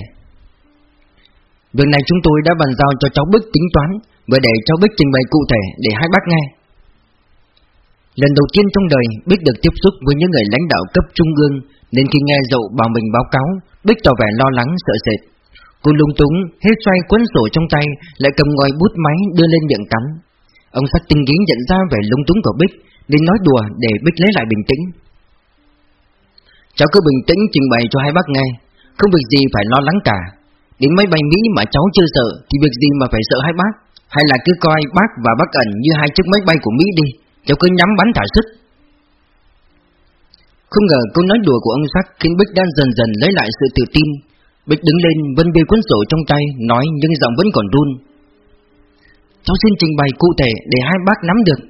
Việc này chúng tôi đã bàn giao cho cháu Bích tính toán, Và để cháu Bích trình bày cụ thể để hai bác nghe. Lần đầu tiên trong đời, Bích được tiếp xúc với những người lãnh đạo cấp trung ương nên khi nghe dậu bảo mình báo cáo, Bích tỏ vẻ lo lắng, sợ sệt. Cô lung túng hết xoay cuốn sổ trong tay, Lại cầm ngòi bút máy đưa lên miệng cắn. Ông sắc tinh kiến nhận ra vẻ lung túng của Bích, Nên nói đùa để Bích lấy lại bình tĩnh. Cháu cứ bình tĩnh trình bày cho hai bác nghe, Không việc gì phải lo lắng cả. Đến máy bay Mỹ mà cháu chưa sợ, Thì việc gì mà phải sợ hai bác? Hay là cứ coi bác và bác ẩn như hai chiếc máy bay của Mỹ đi, Cháu cứ nhắm bắn thả sức không ngờ câu nói đùa của ông Sắc Khiến Bích đang dần dần lấy lại sự tự tin. Bích đứng lên, vân bê cuốn sổ trong tay, Nói nhưng giọng vẫn còn run. Cháu xin trình bày cụ thể để hai bác nắm được.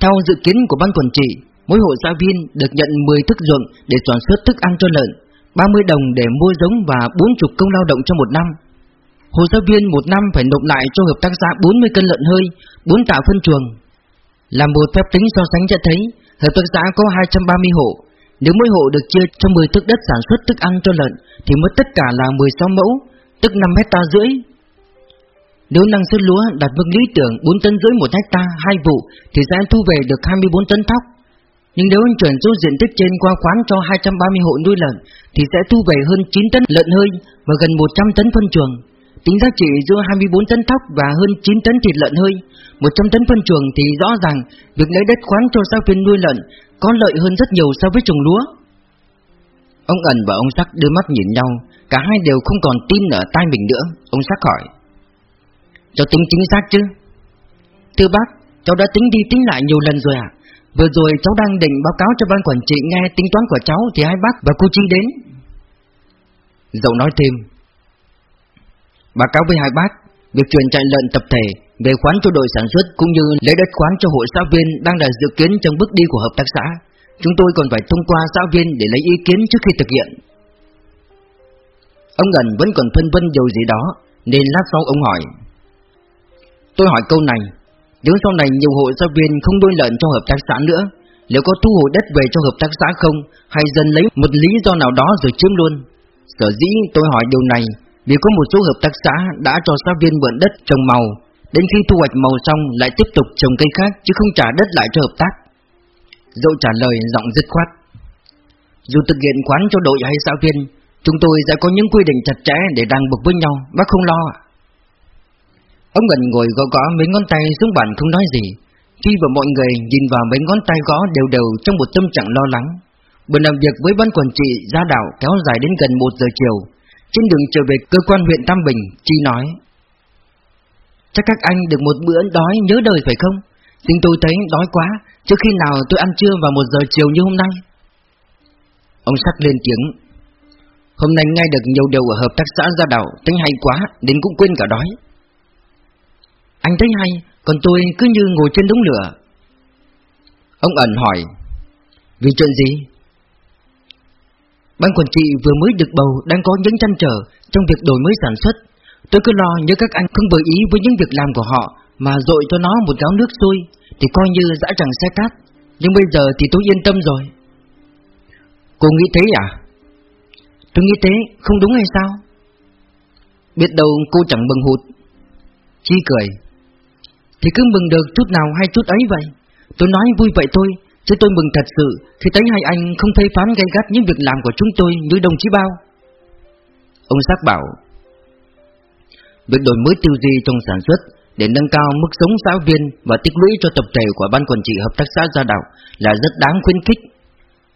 Theo dự kiến của ban quản trị, Mỗi hộ gia viên được nhận 10 thức ruộng để sản xuất thức ăn cho lợn 30 đồng để mua giống và 40 công lao động cho một năm. Hộ gia viên một năm phải nộp lại cho hợp tác xã 40 cân lợn hơi 4 tạ phân chuồng. Làm một phép tính so sánh cho thấy, Hợp tác xã có 230 hộ nếu mỗi hộ được chia cho 10 thức đất sản xuất thức ăn cho lợn Thì mất tất cả là 16 mẫu Tức 5 hecta rưỡi nếu năng suất lúa đạt mức lý tưởng 4 tấn rưỡi một hecta hai vụ thì sẽ thu về được 24 tấn thóc. Nhưng nếu anh chuyển số diện tích trên qua khoán cho 230 hộ nuôi lợn thì sẽ thu về hơn 9 tấn lợn hơi và gần 100 tấn phân chuồng. Tính giá trị giữa 24 tấn thóc và hơn 9 tấn thịt lợn hơi, 100 tấn phân chuồng thì rõ ràng việc lấy đất khoán cho giáo viên nuôi lợn có lợi hơn rất nhiều so với trồng lúa. Ông ẩn và ông sắc đưa mắt nhìn nhau, cả hai đều không còn tin ở tai mình nữa. Ông sắc hỏi: cho tính chính xác chứ Thưa bác Cháu đã tính đi tính lại nhiều lần rồi à Vừa rồi cháu đang định báo cáo cho ban quản trị nghe tính toán của cháu Thì hai bác và cô Chi đến Dậu nói thêm Báo cáo với hai bác Việc chuyển chạy lợn tập thể về khoán cho đội sản xuất Cũng như lấy đất khoán cho hội xã viên Đang là dự kiến trong bước đi của hợp tác xã, Chúng tôi còn phải thông qua xã viên Để lấy ý kiến trước khi thực hiện. Ông Ngân vẫn còn phân vân điều gì đó, Nên lát sau ông hỏi. Tôi hỏi câu này, Nếu sau này nhiều hội giáo viên không nuôi lợn cho hợp tác xã nữa, Liệu có thu hồi đất về cho hợp tác xã không, Hay dần lấy một lý do nào đó rồi chiếm luôn? Sở dĩ tôi hỏi điều này, Vì có một số hợp tác xã đã cho giáo viên mượn đất trồng màu Đến khi thu hoạch màu xong lại tiếp tục trồng cây khác Chứ không trả đất lại cho hợp tác. Dẫu trả lời giọng dứt khoát. Dù thực hiện khoán cho đội hay giáo viên Chúng tôi sẽ có những quy định chặt chẽ để ràng buộc với nhau Bác không lo ạ. Ông Ngân ngồi gõ gõ mấy ngón tay xuống bàn không nói gì. Khi và mọi người nhìn vào mấy ngón tay gõ đều đều trong một tâm trạng lo lắng. Buổi làm việc với ban quản trị gia đạo kéo dài đến gần 1 giờ chiều. Trên đường trở về cơ quan huyện Tam Bình, Chi nói Chắc các anh được một bữa đói nhớ đời phải không? Chính tôi thấy đói quá, trước khi nào tôi ăn trưa vào một giờ chiều như hôm nay Ông sắc lên tiếng Hôm nay nghe được nhiều điều ở hợp tác xã gia đạo tính hay quá, đến cũng quên cả đói anh thấy hay, còn tôi cứ như ngồi trên đống lửa. Ông ẩn hỏi, vì chuyện gì? Ban quản trị vừa mới được bầu đang có những tranh trở trong việc đổi mới sản xuất. Tôi cứ lo nếu các anh không vừa ý với những việc làm của họ mà dội cho nó một gáo nước sôi thì coi như dã chẳng xe cát. Nhưng bây giờ thì tôi yên tâm rồi. Cô nghĩ thế à? Tôi nghĩ thế, không đúng hay sao? Biết đâu cô chẳng mừng hụt Chi cười Thì cứ mừng được chút nào hay chút ấy vậy Tôi nói vui vậy thôi Chứ tôi mừng thật sự Khi thấy hai anh không thấy phán gay gắt những việc làm của chúng tôi như đồng chí bao Ông Sắc bảo Việc đổi mới tư duy trong sản xuất để nâng cao mức sống giáo viên và tích lũy cho tập thể của ban quản trị hợp tác xã Gia Đạo là rất đáng khuyến khích.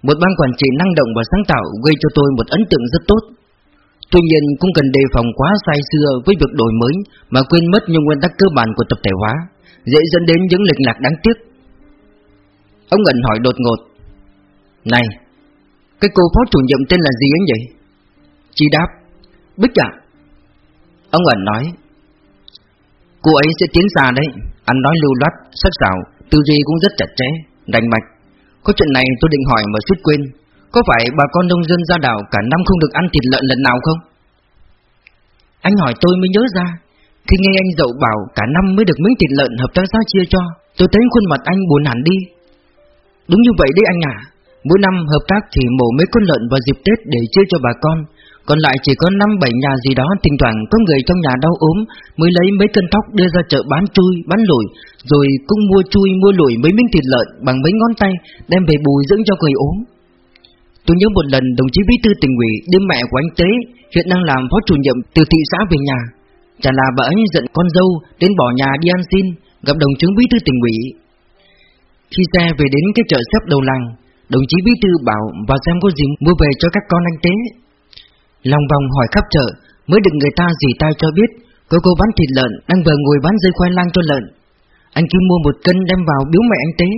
Một ban quản trị năng động và sáng tạo gây cho tôi một ấn tượng rất tốt. Tuy nhiên cũng cần đề phòng quá say xưa với việc đổi mới mà quên mất những nguyên tắc cơ bản của tập thể hóa, dễ dẫn đến những lệch lạc đáng tiếc. Ông ngẩn hỏi đột ngột. Này, cái cô phó chủ nhiệm tên là gì ấy vậy? Chị đáp. Bích ạ. Ông ẩn nói. Cô ấy sẽ tiến xa đấy, anh nói lưu loát, sắc sảo, tư duy cũng rất chặt chẽ, đành mạch. Có chuyện này tôi định hỏi mà suýt quên. Có phải bà con nông dân ra đảo cả năm không được ăn thịt lợn lần nào không? Anh hỏi tôi mới nhớ ra Khi nghe anh dậu bảo cả năm mới được miếng thịt lợn hợp tác xã chia cho Tôi thấy khuôn mặt anh buồn hẳn đi Đúng như vậy đấy anh à Mỗi năm hợp tác chỉ mổ mấy con lợn vào dịp Tết để chia cho bà con còn lại chỉ có 5-7 nhà gì đó Thỉnh thoảng có người trong nhà đau ốm Mới lấy mấy cân tóc đưa ra chợ bán chui, bán lủi Rồi cũng mua chui, mua lủi mấy miếng thịt lợn Bằng mấy ngón tay Đem về bù dưỡng cho người ốm Tôi nhớ một lần đồng chí bí thư tỉnh ủy đưa mẹ của anh Tế hiện đang làm phó chủ nhiệm từ thị xã về nhà. Chả là bà ấy giận con dâu đến bỏ nhà đi ăn xin, gặp đồng chứng bí thư tỉnh ủy. Khi xe về đến cái chợ xếp đầu làng, đồng chí bí thư bảo vào xem có gì mua về cho các con anh Tế. Lòng vòng hỏi khắp chợ, mới được người ta dì tay cho biết có cô bán thịt lợn đang vừa ngồi bán dây khoai lang cho lợn. Anh Kim mua một cân đem vào biếu mẹ anh Tế.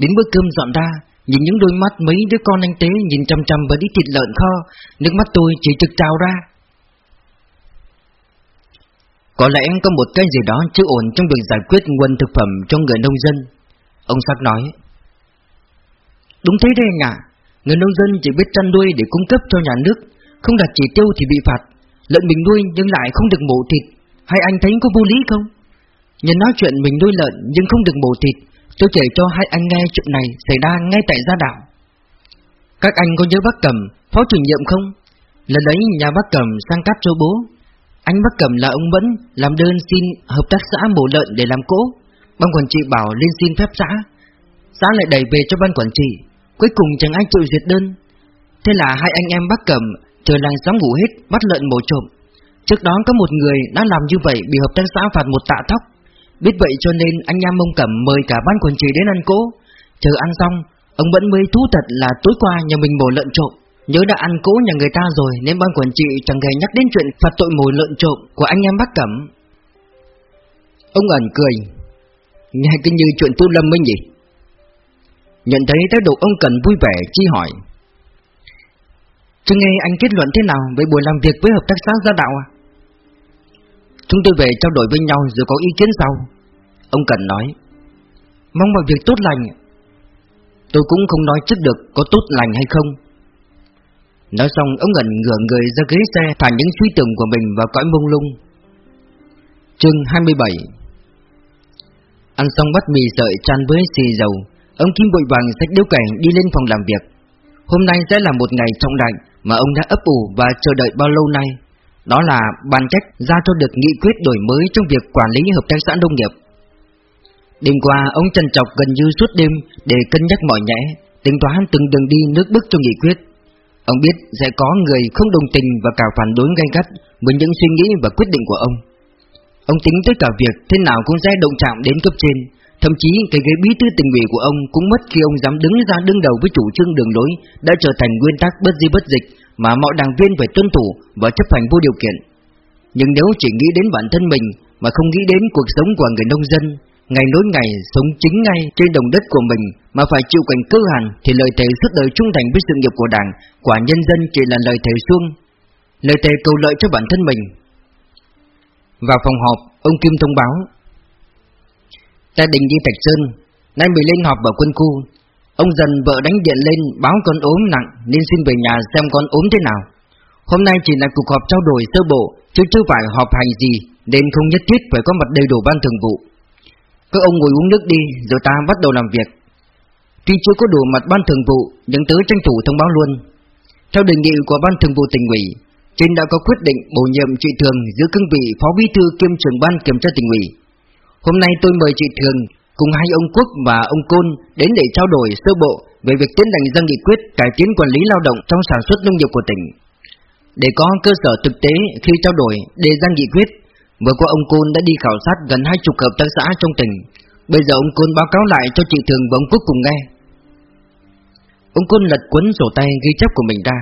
Đến bữa cơm dọn ra, Nhìn những đôi mắt mấy đứa con anh Tế nhìn chăm chăm vào đi thịt lợn kho, nước mắt tôi chỉ trực trào ra. Có lẽ có một cái gì đó chưa ổn trong việc giải quyết nguồn thực phẩm cho người nông dân. Ông Sắc nói. Đúng thế đấy anh ạ. Người nông dân chỉ biết chăn nuôi để cung cấp cho nhà nước, không đạt chỉ tiêu thì bị phạt. Lợn mình nuôi nhưng lại không được mổ thịt, hay anh thấy có vô lý không? Nhân nói chuyện mình nuôi lợn nhưng không được mổ thịt, Tôi kể cho hai anh nghe chuyện này xảy ra ngay tại gia đảo Các anh có nhớ bác Cầm, phó chủ nhiệm không? Lần đấy nhà bác Cầm sang cắt cho bố. Anh bác Cầm là ông Mẫn, làm đơn xin hợp tác xã mổ lợn để làm cỗ. Ban quản trị bảo lên xin phép xã. Xã lại đẩy về cho ban quản trị. Cuối cùng chẳng ai chịu duyệt đơn. Thế là hai anh em bác Cầm trời lại dám ngủ hết, bắt lợn mổ trộm. Trước đó có một người đã làm như vậy bị hợp tác xã phạt một tạ thóc. Biết vậy cho nên anh em mông Cẩm mời cả ban quản trị đến ăn cỗ. Chờ ăn xong Ông vẫn mới thú thật là tối qua nhà mình mổ lợn trộm. Nhớ đã ăn cỗ nhà người ta rồi Nên ban quản trị chẳng hề nhắc đến chuyện phạt tội mồi lợn trộm Của anh em bác Cẩm. Ông ẩn cười. Nghe cứ như chuyện tu lâm minh nhỉ? Nhận thấy thái độ ông Cần vui vẻ chi hỏi. Chứ nghe anh kết luận thế nào Về buổi làm việc với hợp tác xã gia đạo à? Chúng tôi về trao đổi với nhau rồi có ý kiến sau. Ông Cần nói Mong mọi việc tốt lành. Tôi cũng không nói trước được có tốt lành hay không. Nói xong ông ngẩn ngửa người ra ghế xe Thả những suy tưởng của mình vào cõi mông lung. Chương 27 Ăn xong bát mì sợi chan với xì dầu Ông Kim vội vàng xách điếu cảnh đi lên phòng làm việc Hôm nay sẽ là một ngày trọng đại Mà ông đã ấp ủ và chờ đợi bao lâu nay đó là ban cách ra cho được nghị quyết đổi mới trong việc quản lý hợp tác xã nông nghiệp. Đêm qua, ông trần trọc gần như suốt đêm để cân nhắc mọi nhẽ, tính toán từng đường đi nước bước cho nghị quyết. Ông biết sẽ có người không đồng tình và cả phản đối gay gắt với những suy nghĩ và quyết định của ông. Ông tính tới cả việc thế nào cũng sẽ động chạm đến cấp trên, thậm chí cái ghế bí thư tình ủy của ông cũng mất khi ông dám đứng ra đứng đầu với chủ trương đường lối đã trở thành nguyên tắc bất di bất dịch mà mọi đảng viên phải tuân thủ và chấp hành vô điều kiện. Nhưng nếu chỉ nghĩ đến bản thân mình mà không nghĩ đến cuộc sống của người nông dân, ngày nối ngày sống chính ngay trên đồng đất của mình mà phải chịu cảnh cơ hàn thì lời thề suốt đời trung thành với sự nghiệp của đảng, của nhân dân chỉ là lời thề xuông, lời thề cầu lợi cho bản thân mình. Vào phòng họp, ông Kim thông báo Gia đình đi Thạch Sơn Nay mới lên họp ở quân khu. Ông dần vợ đánh điện lên báo con ốm nặng Nên xin về nhà xem con ốm thế nào. Hôm nay chỉ là cuộc họp trao đổi sơ bộ Chứ chưa phải họp hành gì Nên không nhất thiết phải có mặt đầy đủ ban thường vụ. Các ông ngồi uống nước đi Rồi ta bắt đầu làm việc. Tuy chưa có đủ mặt ban thường vụ Nhưng tới tranh thủ thông báo luôn. Theo đề nghị của Ban Thường vụ tỉnh ủy, trên đã có quyết định bổ nhiệm chị Thường giữ cương vị Phó Bí thư kiêm trưởng ban kiểm tra tỉnh ủy. Hôm nay tôi mời chị Thường cùng hai ông Quốc và ông Côn đến để trao đổi sơ bộ về việc tiến hành ra nghị quyết cải tiến quản lý lao động trong sản xuất nông nghiệp của tỉnh. Để có cơ sở thực tế khi trao đổi đề ra nghị quyết, vừa qua ông Côn đã đi khảo sát gần hai chục hợp tác xã trong tỉnh. Bây giờ ông Côn báo cáo lại cho chị Thường và ông Quốc cùng nghe. Ông Côn lật cuốn sổ tay ghi chép của mình ra.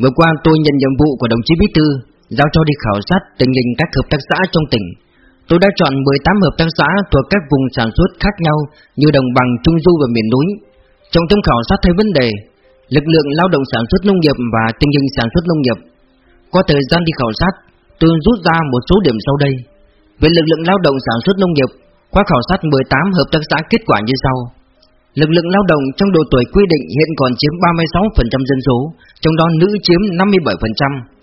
Vừa qua tôi nhận nhiệm vụ của đồng chí Bí Thư, giao cho đi khảo sát tình hình các hợp tác xã trong tỉnh. Tôi đã chọn 18 hợp tác xã thuộc các vùng sản xuất khác nhau như đồng bằng, trung du và miền núi. Trong trong khảo sát thấy vấn đề, lực lượng lao động sản xuất nông nghiệp và tình hình sản xuất nông nghiệp. Qua thời gian đi khảo sát, tôi rút ra một số điểm sau đây. Về lực lượng lao động sản xuất nông nghiệp, qua khảo sát 18 hợp tác xã kết quả như sau. Lực lượng lao động trong độ tuổi quy định hiện còn chiếm 36% dân số, trong đó nữ chiếm 57%.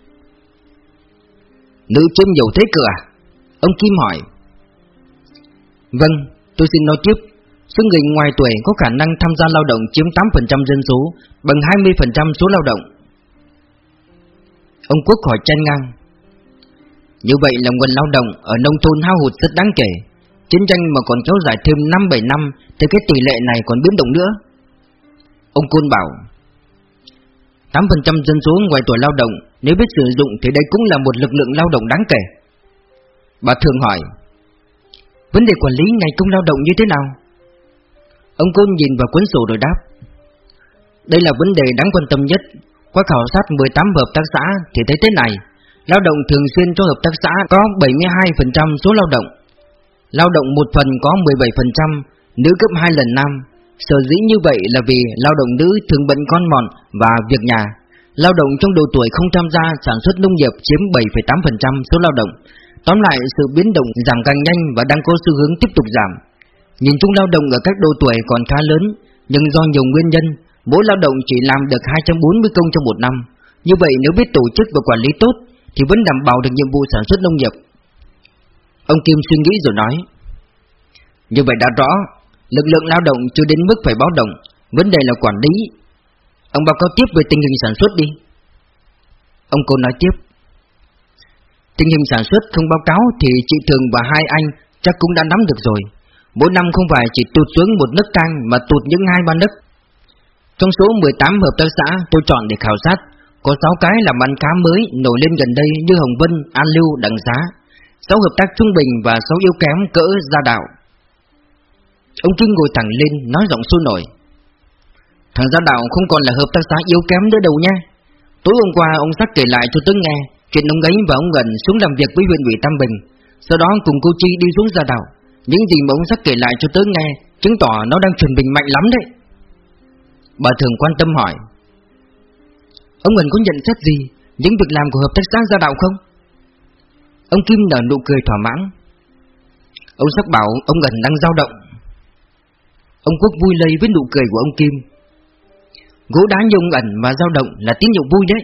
Nữ chiếm nhiều thế cửa? Ông Kim hỏi. Vâng, tôi xin nói tiếp. Số người ngoài tuổi có khả năng tham gia lao động chiếm 8% dân số, bằng 20% số lao động. Ông Quốc hỏi chen ngang. Như vậy là nguồn lao động ở nông thôn hao hụt rất đáng kể. Chiến tranh mà còn kéo dài thêm 5-7 năm Thì cái tỷ lệ này còn biến động nữa Ông Côn bảo 8% dân số ngoài tuổi lao động Nếu biết sử dụng thì đây cũng là một lực lượng lao động đáng kể Bà thường hỏi Vấn đề quản lý ngày công lao động như thế nào? Ông Côn nhìn vào cuốn sổ rồi đáp Đây là vấn đề đáng quan tâm nhất Qua khảo sát 18 hợp tác xã thì thấy thế này Lao động thường xuyên cho hợp tác xã có 72% số lao động Lao động một phần có 17%, nữ gấp hai lần nam. Sở dĩ như vậy là vì lao động nữ thường bận con mọn và việc nhà. Lao động trong độ tuổi không tham gia sản xuất nông nghiệp chiếm 7,8% số lao động. Tóm lại, sự biến động giảm càng nhanh và đang có xu hướng tiếp tục giảm. Nhìn chung lao động ở các độ tuổi còn khá lớn, nhưng do nhiều nguyên nhân, mỗi lao động chỉ làm được 240 công trong một năm. Như vậy nếu biết tổ chức và quản lý tốt, thì vẫn đảm bảo được nhiệm vụ sản xuất nông nghiệp. Ông Kim suy nghĩ rồi nói Như vậy đã rõ Lực lượng lao động chưa đến mức phải báo động. Vấn đề là quản lý. Ông báo cáo tiếp về tình hình sản xuất đi. Ông cô nói tiếp. Tình hình sản xuất không báo cáo Thì chị Thường và hai anh Chắc cũng đã nắm được rồi. Mỗi năm không phải chỉ tụt xuống một nấc tăng Mà tụt những hai ba nước. Trong số 18 hợp tác xã tôi chọn để khảo sát Có 6 cái làm ăn cá mới nổi lên gần đây Như Hồng Vân, An Lưu, Đặng Giá 6 hợp tác trung bình và 6 yếu kém cỡ gia đạo. Ông Kim ngồi thẳng lên, nói giọng sôi nổi. Thằng gia đạo không còn là hợp tác xã yếu kém nữa đâu nha Tối hôm qua, ông sắc kể lại cho tôi nghe Chuyện ông ấy và ông gần xuống làm việc với huyện ủy Tam Bình. Sau đó, cùng cô Chi đi xuống gia đạo. Những gì mà ông sắc kể lại cho tôi nghe Chứng tỏ nó đang chuẩn bình mạnh lắm đấy. Bà thường quan tâm hỏi, Ông gần có nhận xét gì Những việc làm của hợp tác xã gia đạo không? Ông Kim nở nụ cười thỏa mãn. Ông sắc bảo ông gần đang dao động. Ông Quốc vui lây với nụ cười của ông Kim. Gỗ đá nhông ẩn mà dao động là tín hiệu vui đấy.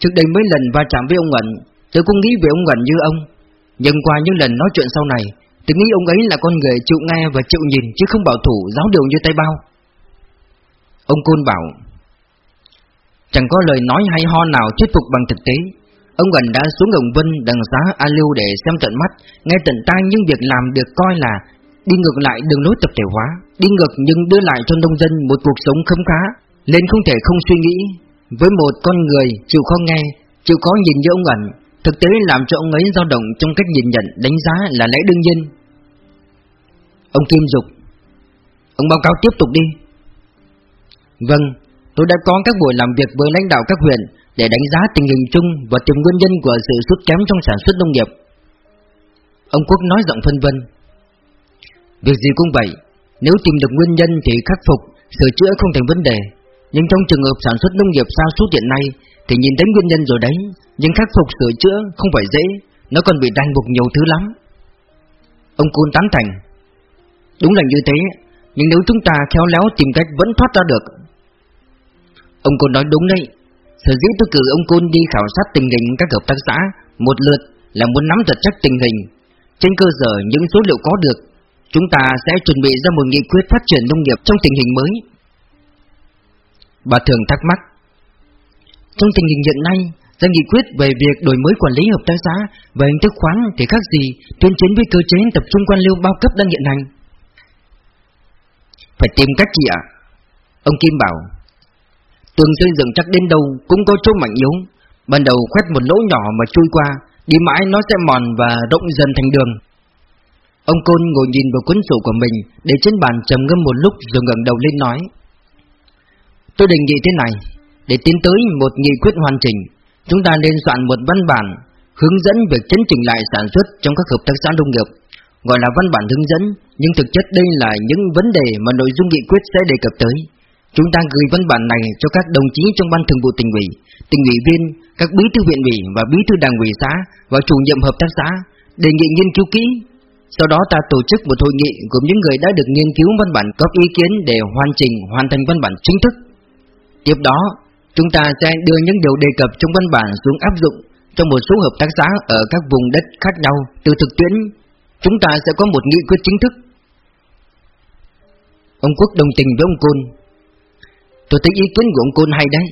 Trước đây mấy lần va chạm với ông ẩn Tôi cũng nghĩ về ông ẩn như ông. Nhưng qua những lần nói chuyện sau này Tôi nghĩ ông ấy là con người chịu nghe và chịu nhìn Chứ không bảo thủ giáo điều như tay bao. Ông Côn bảo Chẳng có lời nói hay ho nào thuyết phục bằng thực tế. Ông gần đã xuống Hồng Vân đằng giá A Lưu để xem tận mắt, nghe tận tai những việc làm được coi là đi ngược lại đường lối tập thể hóa, đi ngược nhưng đưa lại cho nông dân một cuộc sống khấm khá, nên không thể không suy nghĩ. Với một con người chịu khó nghe, chịu khó nhìn như ông ẩn, thực tế làm cho ông ấy dao động trong cách nhìn nhận, đánh giá là lẽ đương nhiên. Ông Kim Dục Ông báo cáo tiếp tục đi Vâng, tôi đã có các buổi làm việc với lãnh đạo các huyện để đánh giá tình hình chung và tìm nguyên nhân của sự sút kém trong sản xuất nông nghiệp. Ông Quốc nói giọng phân vân. Việc gì cũng vậy, nếu tìm được nguyên nhân thì khắc phục, sửa chữa không thành vấn đề. Nhưng trong trường hợp sản xuất nông nghiệp sao suốt hiện nay thì nhìn thấy nguyên nhân rồi đấy, nhưng khắc phục sửa chữa không phải dễ, nó còn bị ràng buộc nhiều thứ lắm. Ông Côn tán thành. Đúng là như thế, nhưng nếu chúng ta khéo léo tìm cách vẫn thoát ra được. Ông Côn nói đúng đấy, Sở dĩ tôi cử ông Côn đi khảo sát tình hình các hợp tác xã một lượt là muốn nắm thật chắc tình hình. Trên cơ sở những số liệu có được, chúng ta sẽ chuẩn bị ra một nghị quyết phát triển nông nghiệp trong tình hình mới. Bà thường thắc mắc Trong tình hình hiện nay ra nghị quyết về việc đổi mới quản lý hợp tác xã và hình thức khoán thì khác gì tuyên chiến với cơ chế tập trung quan liêu bao cấp đang hiện hành. Phải tìm cách chị ạ. Ông Kim bảo. Tường xây dựng chắc đến đâu cũng có chỗ mạnh yếu. Ban đầu khoét một lỗ nhỏ mà chui qua, đi mãi nó sẽ mòn và rộng dần thành đường. Ông Côn ngồi nhìn vào cuốn sổ của mình để trên bàn trầm ngâm một lúc rồi ngẩng đầu lên nói. Tôi đề nghị thế này, để tiến tới một nghị quyết hoàn chỉnh, chúng ta nên soạn một văn bản hướng dẫn việc chấn chỉnh lại sản xuất trong các hợp tác xã nông nghiệp, gọi là văn bản hướng dẫn, nhưng thực chất đây là những vấn đề mà nội dung nghị quyết sẽ đề cập tới. Chúng ta gửi văn bản này cho các đồng chí trong ban thường vụ tỉnh ủy, tỉnh ủy viên, các bí thư huyện ủy và bí thư đảng ủy xã và chủ nhiệm hợp tác xã, đề nghị nghiên cứu kỹ. Sau đó ta tổ chức một hội nghị gồm những người đã được nghiên cứu văn bản góp ý kiến để hoàn chỉnh hoàn thành văn bản chính thức. Tiếp đó, chúng ta sẽ đưa những điều đề cập trong văn bản xuống áp dụng trong một số hợp tác xã ở các vùng đất khác nhau. Từ thực tiễn, chúng ta sẽ có một nghị quyết chính thức. Ông Quốc đồng tình với ông Côn. Tôi thấy ý kiến của ông Côn hay đấy.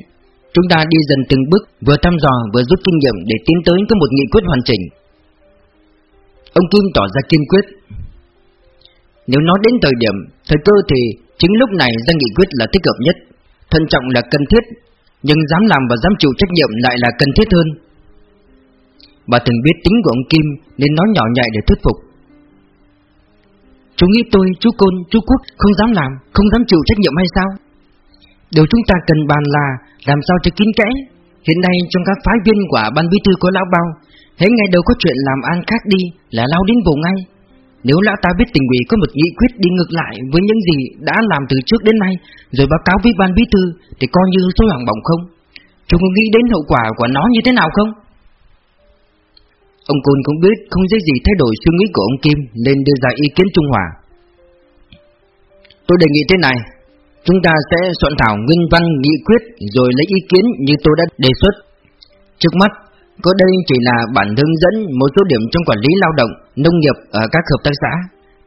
Chúng ta đi dần từng bước, vừa thăm dò vừa rút kinh nghiệm để tiến tới có một nghị quyết hoàn chỉnh. Ông Kim tỏ ra kiên quyết. Nếu nói đến thời điểm, thời cơ thì chính lúc này ra nghị quyết là thích hợp nhất. thân trọng là cần thiết, nhưng dám làm và dám chịu trách nhiệm lại là cần thiết hơn. Bà từng biết tính của ông Kim nên nói nhỏ nhạy để thuyết phục. Chú nghĩ tôi, chú Côn, chú Quốc không dám làm, không dám chịu trách nhiệm hay sao? Điều chúng ta cần bàn là làm sao cho kín kẽ. Hiện nay trong các phái viên của ban bí thư có lão bao, thế ngày đầu có chuyện làm ăn khác đi là lao đến vùng ngay. Nếu lão ta biết tình ủy có một nghị quyết đi ngược lại với những gì đã làm từ trước đến nay, rồi báo cáo với ban bí thư thì coi như số hoàng bỏng không? Chúng có nghĩ đến hậu quả của nó như thế nào không? Ông Côn cũng biết không dễ gì thay đổi suy nghĩ của ông Kim nên đưa ra ý kiến trung hòa. Tôi đề nghị thế này, chúng ta sẽ soạn thảo nguyên văn nghị quyết rồi lấy ý kiến như tôi đã đề xuất. Trước mắt, có đây chỉ là bản hướng dẫn một số điểm trong quản lý lao động, nông nghiệp ở các hợp tác xã,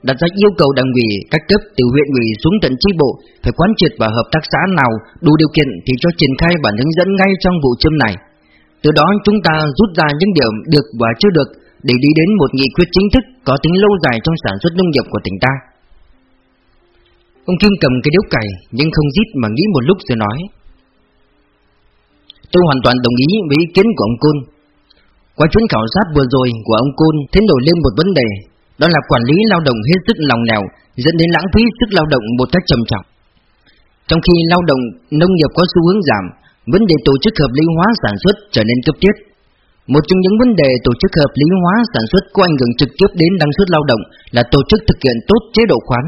đặt ra yêu cầu đảng ủy các cấp từ huyện ủy xuống tận chi bộ phải quán triệt vào hợp tác xã nào đủ điều kiện thì cho triển khai bản hướng dẫn ngay trong vụ châm này. Từ đó chúng ta rút ra những điểm được và chưa được để đi đến một nghị quyết chính thức có tính lâu dài trong sản xuất nông nghiệp của tỉnh ta. Ông Kim cầm cái điếu cày nhưng không rít mà nghĩ một lúc rồi nói. Tôi hoàn toàn đồng ý với ý kiến của ông Côn. Qua chuyến khảo sát vừa rồi của ông Côn thế nổi lên một vấn đề, đó là quản lý lao động hết sức lòng lèo, dẫn đến lãng phí sức lao động một cách trầm trọng. Trong khi lao động nông nghiệp có xu hướng giảm, vấn đề tổ chức hợp lý hóa sản xuất trở nên cấp thiết. Một trong những vấn đề tổ chức hợp lý hóa sản xuất có ảnh hưởng trực tiếp đến năng suất lao động là tổ chức thực hiện tốt chế độ khoán.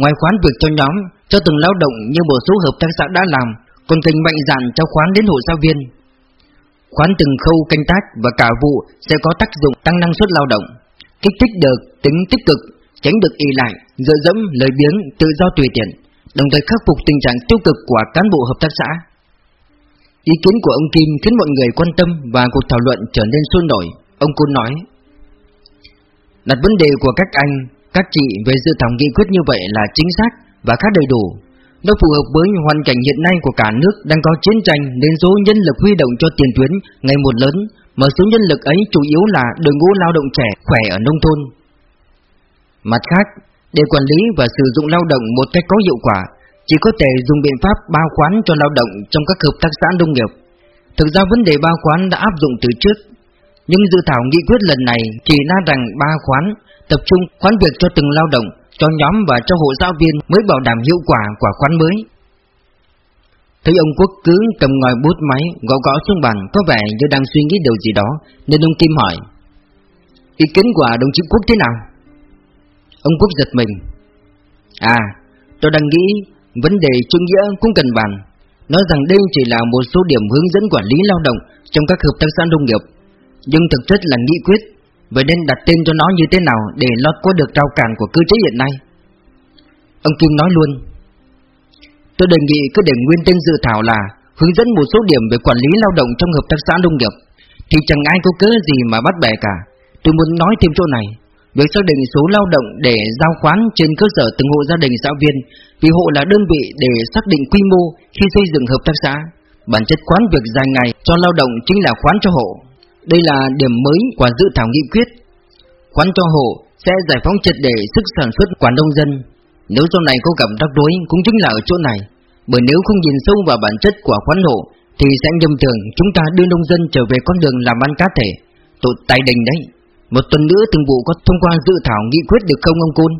Ngoài khoán việc cho nhóm, cho từng lao động như một số hợp tác xã đã làm, còn tình mạnh dạn cho khoán đến hộ giáo viên. Khoán từng khâu canh tác và cả vụ sẽ có tác dụng tăng năng suất lao động, kích thích được tính tích cực, tránh được y lại, dựa dẫm, lời biếng, tự do tùy tiện, đồng thời khắc phục tình trạng tiêu cực của cán bộ hợp tác xã. Ý kiến của ông Kim khiến mọi người quan tâm và cuộc thảo luận trở nên sôi nổi. Ông Côn nói, đặt vấn đề của các anh, các chị về dự thảo nghị quyết như vậy là chính xác và khá đầy đủ. Nó phù hợp với hoàn cảnh hiện nay của cả nước đang có chiến tranh nên số nhân lực huy động cho tiền tuyến ngày một lớn, mà số nhân lực ấy chủ yếu là đội ngũ lao động trẻ khỏe ở nông thôn. Mặt khác, để quản lý và sử dụng lao động một cách có hiệu quả, chỉ có thể dùng biện pháp bao khoán cho lao động trong các hợp tác xã nông nghiệp. Thực ra vấn đề bao khoán đã áp dụng từ trước, nhưng dự thảo nghị quyết lần này chỉ ra rằng bao khoán tập trung khoán việc cho từng lao động, cho nhóm và cho hộ giáo viên mới bảo đảm hiệu quả của khoán mới. Thấy ông Quốc cứ cầm ngòi bút máy gõ gõ xuống bàn có vẻ như đang suy nghĩ điều gì đó nên ông Kim hỏi Ý kiến của đồng chí Quốc thế nào? Ông Quốc giật mình À, tôi đang nghĩ vấn đề trung nghĩa cũng cần bàn Nói rằng đây chỉ là một số điểm hướng dẫn quản lý lao động trong các hợp tác xã nông nghiệp Nhưng thực chất là nghị quyết Vậy nên đặt tên cho nó như thế nào để nó có được rào cản của cơ chế hiện nay? Ông Kim nói luôn, Tôi đề nghị cứ để nguyên tên dự thảo là Hướng dẫn một số điểm về quản lý lao động trong hợp tác xã nông nghiệp, Thì chẳng ai có cớ gì mà bắt bẻ cả. Tôi muốn nói thêm chỗ này, Việc xác định số lao động để giao khoán trên cơ sở từng hộ gia đình xã viên Vì hộ là đơn vị để xác định quy mô khi xây dựng hợp tác xã. Bản chất khoán việc dài ngày cho lao động chính là khoán cho hộ. Đây là điểm mới của dự thảo nghị quyết. Quán cho hộ sẽ giải phóng triệt để sức sản xuất của nông dân. Nếu sau này có gặp rắc rối cũng chính là ở chỗ này. Bởi nếu không nhìn sâu vào bản chất của quán hộ, Thì sẽ nhầm tưởng chúng ta đưa nông dân trở về con đường làm ăn cá thể. Tội tài đình đấy. Một tuần nữa từng vụ có thông qua dự thảo nghị quyết được không, ông Côn?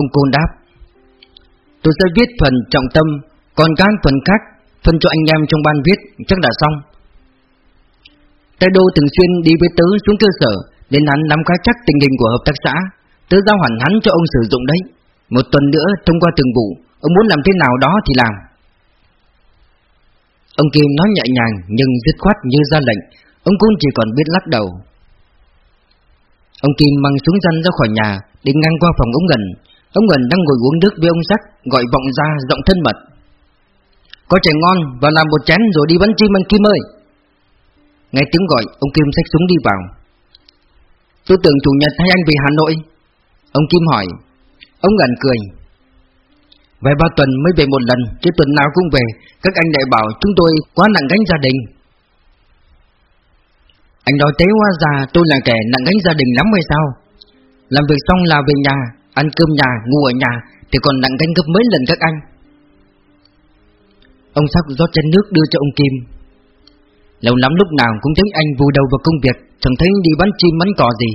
Ông Côn đáp. Tôi sẽ viết phần trọng tâm, Còn các phần khác, Phân cho anh em trong ban viết, chắc đã xong. Tây Đô thường xuyên đi với tớ xuống cơ sở, Nên hắn nắm khá chắc tình hình của hợp tác xã. Tớ giao hẳn hắn cho ông sử dụng đấy. Một tuần nữa, thông qua từng vụ, Ông muốn làm thế nào đó thì làm. Ông Kim nói nhẹ nhàng, nhưng dứt khoát như ra lệnh. Ông cũng chỉ còn biết lắc đầu. Ông Kim mang súng răn ra khỏi nhà, Đi ngang qua phòng ông Ngân. Ông Ngân đang ngồi uống nước với ông Sắc, Gọi vọng ra giọng thân mật. Có trẻ ngon và làm một chén rồi đi bắn chim anh Kim ơi. Nghe tiếng gọi Ông Kim xách súng đi vào. Tôi tưởng chủ nhật hay anh về Hà Nội. Ông Kim hỏi Ông gần cười. Vài ba tuần mới về một lần Chứ tuần nào cũng về. Các anh đại bảo chúng tôi quá nặng gánh gia đình. Anh nói tế hoa già tôi là kẻ nặng gánh gia đình lắm hay sao? Làm việc xong là về nhà Ăn cơm nhà, ngủ ở nhà Thì còn nặng gánh gấp mấy lần các anh. Ông sắc rót chén nước đưa cho ông Kim. Lâu lắm lúc nào cũng thấy anh vùi đầu vào công việc, Chẳng thấy đi bắn chim bắn cò gì.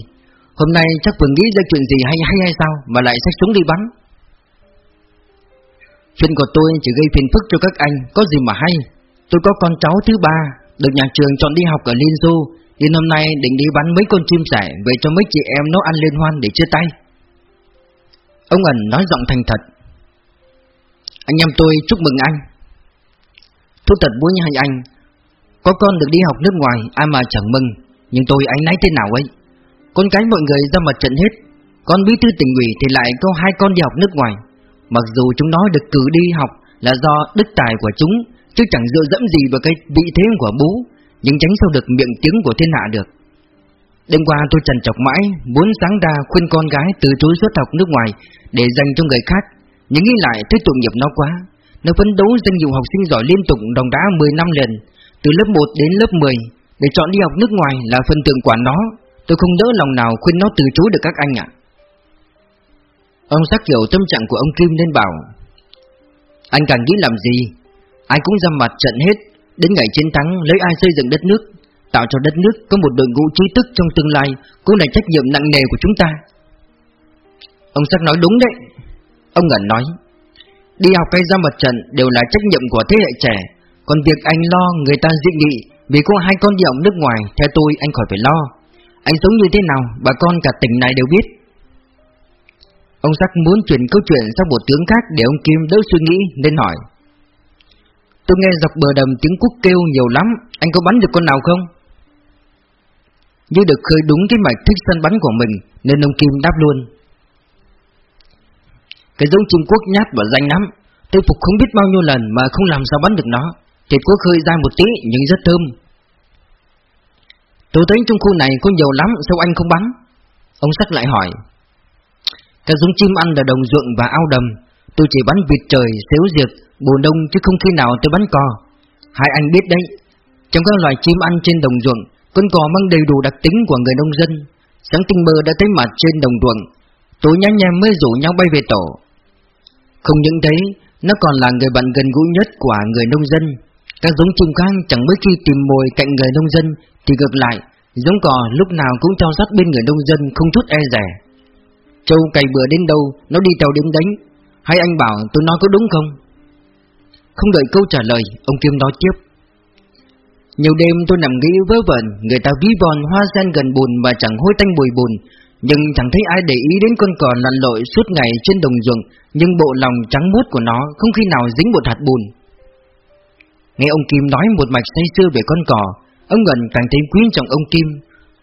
Hôm nay chắc vừa nghĩ ra chuyện gì hay hay hay sao Mà lại xách súng đi bắn. Chuyện của tôi chỉ gây phiền phức cho các anh, Có gì mà hay. Tôi có con cháu thứ ba, Được nhà trường chọn đi học ở Liên Du nên hôm nay định đi bắn mấy con chim sẻ Về cho mấy chị em nấu ăn liên hoan để chia tay. Ông ẩn nói giọng thành thật. Anh em tôi chúc mừng anh. Thú thật bố hai anh có con được đi học nước ngoài Ai mà chẳng mừng. Nhưng tôi anh nói thế nào ấy? Con cái mọi người ra mặt trận hết. Con bí thư tỉnh ủy thì lại có hai con đi học nước ngoài. Mặc dù chúng nó được cử đi học Là do đức tài của chúng Chứ chẳng dựa dẫm gì vào cái vị thế của bố nhưng tránh sao được miệng tiếng của thiên hạ được. Đêm qua tôi trần chọc mãi, muốn sáng ra khuyên con gái từ chối xuất học nước ngoài để dành cho người khác, nhưng nghĩ lại thấy tội nghiệp nó quá. Nó phấn đấu danh hiệu học sinh giỏi liên tục đồng đá 10 năm liền, từ lớp 1 đến lớp 10, để chọn đi học nước ngoài là phần tượng của nó. Tôi không đỡ lòng nào khuyên nó từ chối được các anh ạ. Ông sắc hiểu tâm trạng của ông Kim nên bảo Anh càng nghĩ làm gì? Ai cũng ra mặt trận hết. Đến ngày chiến thắng lấy ai xây dựng đất nước? Tạo cho đất nước có một đội ngũ trí thức trong tương lai Cũng là trách nhiệm nặng nề của chúng ta. Ông Sắc nói đúng đấy. Ông Ngẩn nói Đi học hay ra mặt trận đều là trách nhiệm của thế hệ trẻ. Còn việc anh lo người ta dị nghị Vì có hai con đi nước ngoài, Theo tôi anh khỏi phải lo. Anh sống như thế nào, bà con cả tỉnh này đều biết. Ông Sắc muốn chuyển câu chuyện sang một tướng khác Để ông Kim đỡ suy nghĩ, nên hỏi. Tôi nghe dọc bờ đầm tiếng cúc kêu nhiều lắm, Anh có bắn được con nào không? Như được khơi đúng cái mạch thích săn bắn của mình, Nên ông Kim đáp luôn. Cái giống Trung quốc nhát và danh lắm, Tôi phục không biết bao nhiêu lần mà không làm sao bắn được nó. Thịt quốc khơi dai một tí nhưng rất thơm. Tôi thấy trong khu này có nhiều lắm Sao anh không bắn? Ông sắc lại hỏi. Các giống chim ăn là đồng ruộng và ao đầm Tôi chỉ bắn vịt trời, xéo diệt Bồ đông chứ không khi nào tôi bắn cò. Hai anh biết đấy Trong các loài chim ăn trên đồng ruộng Con cò mang đầy đủ đặc tính của người nông dân. Sáng tinh mơ đã thấy mặt trên đồng ruộng Tối nhá nhem mới rủ nhau bay về tổ. Không những thế Nó còn là người bạn gần gũi nhất của người nông dân. Các giống chim khác chẳng mấy khi tìm mồi cạnh người nông dân Thì ngược lại Giống cò lúc nào cũng theo sát bên người nông dân Không chút e rẻ Châu cày bừa đến đâu Nó đi theo đến đánh Hay anh bảo tôi nói có đúng không không đợi câu trả lời, ông Kim nói tiếp. Nhiều đêm tôi nằm nghĩ vớ vẩn, người ta ví von hoa sen gần bùn mà chẳng hôi tanh bùi bùn, nhưng chẳng thấy ai để ý đến con cò lặn lội suốt ngày trên đồng ruộng, nhưng bộ lòng trắng muốt của nó không khi nào dính một hạt bùn. Nghe ông Kim nói một mạch say sưa về con cò, ông Ngân càng thêm quý trọng ông Kim.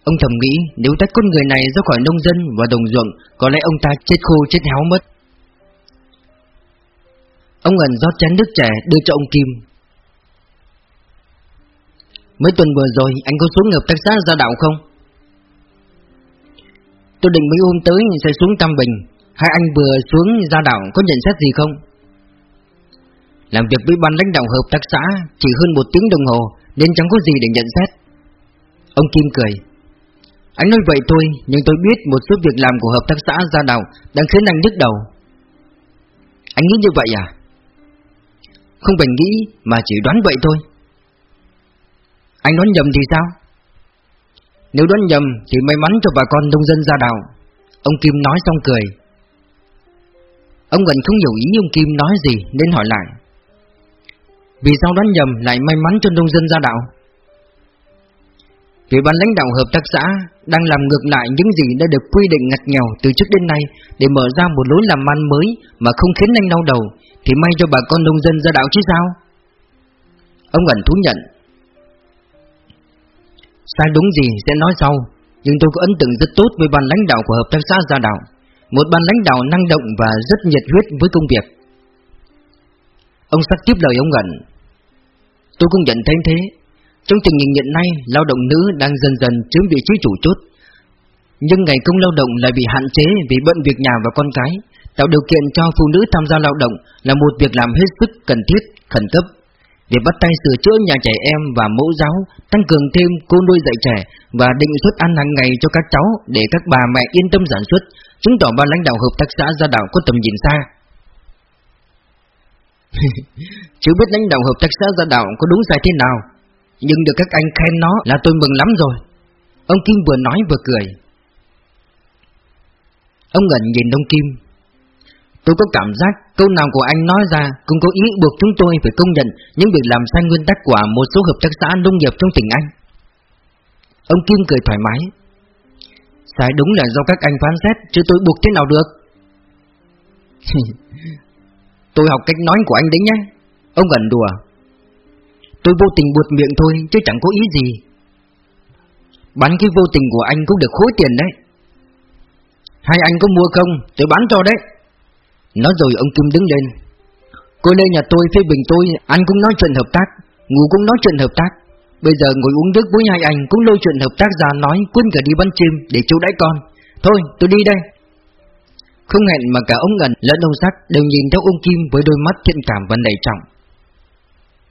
Ông thầm nghĩ nếu tách con người này ra khỏi nông dân và đồng ruộng, có lẽ ông ta chết khô chết héo mất. Ông Ngân rót chén nước trẻ đưa cho ông Kim Mấy tuần vừa rồi anh có xuống hợp tác xã ra đạo không? Tôi định mấy hôm tới sẽ xuống Tam Bình Hai anh vừa xuống ra đảo có nhận xét gì không? Làm việc với ban lãnh đạo hợp tác xã Chỉ hơn một tiếng đồng hồ, Nên chẳng có gì để nhận xét. Ông Kim cười. Anh nói vậy thôi, Nhưng tôi biết một số việc làm của hợp tác xã ra đảo Đang khiến anh nhức đầu. Anh nghĩ như vậy à? Không phải nghĩ, mà chỉ đoán vậy thôi. Anh đoán nhầm thì sao? Nếu đoán nhầm thì may mắn cho bà con nông dân ra đảo Ông Kim nói xong cười. Ông gần không hiểu ý ông Kim nói gì, nên hỏi lại. Vì sao đoán nhầm lại may mắn cho nông dân ra đạo? Vì ban lãnh đạo hợp tác xã đang làm ngược lại những gì đã được quy định ngặt nghèo từ trước đến nay Để mở ra một lối làm ăn mới mà không khiến anh đau đầu, Thì may cho bà con nông dân ra đạo chứ sao? Ông gần thú nhận. Sai đúng gì sẽ nói sau, Nhưng tôi có ấn tượng rất tốt với ban lãnh đạo của hợp tác xã Gia Đạo, Một ban lãnh đạo năng động và rất nhiệt huyết với công việc. Ông sắc tiếp lời ông Ngẩn Tôi cũng nhận thấy thế. Trong tình hình hiện nay Lao động nữ đang dần dần chiếm vị trí chủ chốt. Nhưng ngày công lao động lại bị hạn chế Vì bận việc nhà và con cái Tạo điều kiện cho phụ nữ tham gia lao động Là một việc làm hết sức cần thiết, khẩn cấp. Để bắt tay sửa chữa nhà trẻ em và mẫu giáo, tăng cường thêm cô nuôi dạy trẻ và định suất ăn hàng ngày cho các cháu để các bà mẹ yên tâm sản xuất, chứng tỏ ban lãnh đạo hợp tác xã gia đạo có tầm nhìn xa. Chứ biết lãnh đạo hợp tác xã gia đạo có đúng sai thế nào, nhưng được các anh khen nó là tôi mừng lắm rồi. Ông Kim vừa nói vừa cười. Ông ngẩn nhìn ông Kim, Tôi có cảm giác câu nào của anh nói ra cũng có ý buộc chúng tôi phải công nhận những việc làm sai nguyên tắc của một số hợp tác xã nông nghiệp trong tỉnh Anh. Ông Kim cười thoải mái. Sai đúng là do các anh phán xét, chứ tôi buộc thế nào được. tôi học cách nói của anh đấy nhé. Ông gần đùa. Tôi vô tình buột miệng thôi, chứ chẳng có ý gì. Bán cái vô tình của anh cũng được khối tiền đấy. Hai anh có mua không? Tôi bán cho đấy. Nói rồi ông Kim đứng lên Cô Lê nhà tôi phê bình tôi Anh cũng nói chuyện hợp tác Ngủ cũng nói chuyện hợp tác Bây giờ ngồi uống nước với hai anh cũng lôi chuyện hợp tác ra nói Quên cả đi bắn chim để chú đãi con Thôi tôi đi đây không hẹn mà cả ông ngân lẫn ông sắc Đều nhìn theo ông Kim với đôi mắt thiện cảm và nảy trọng.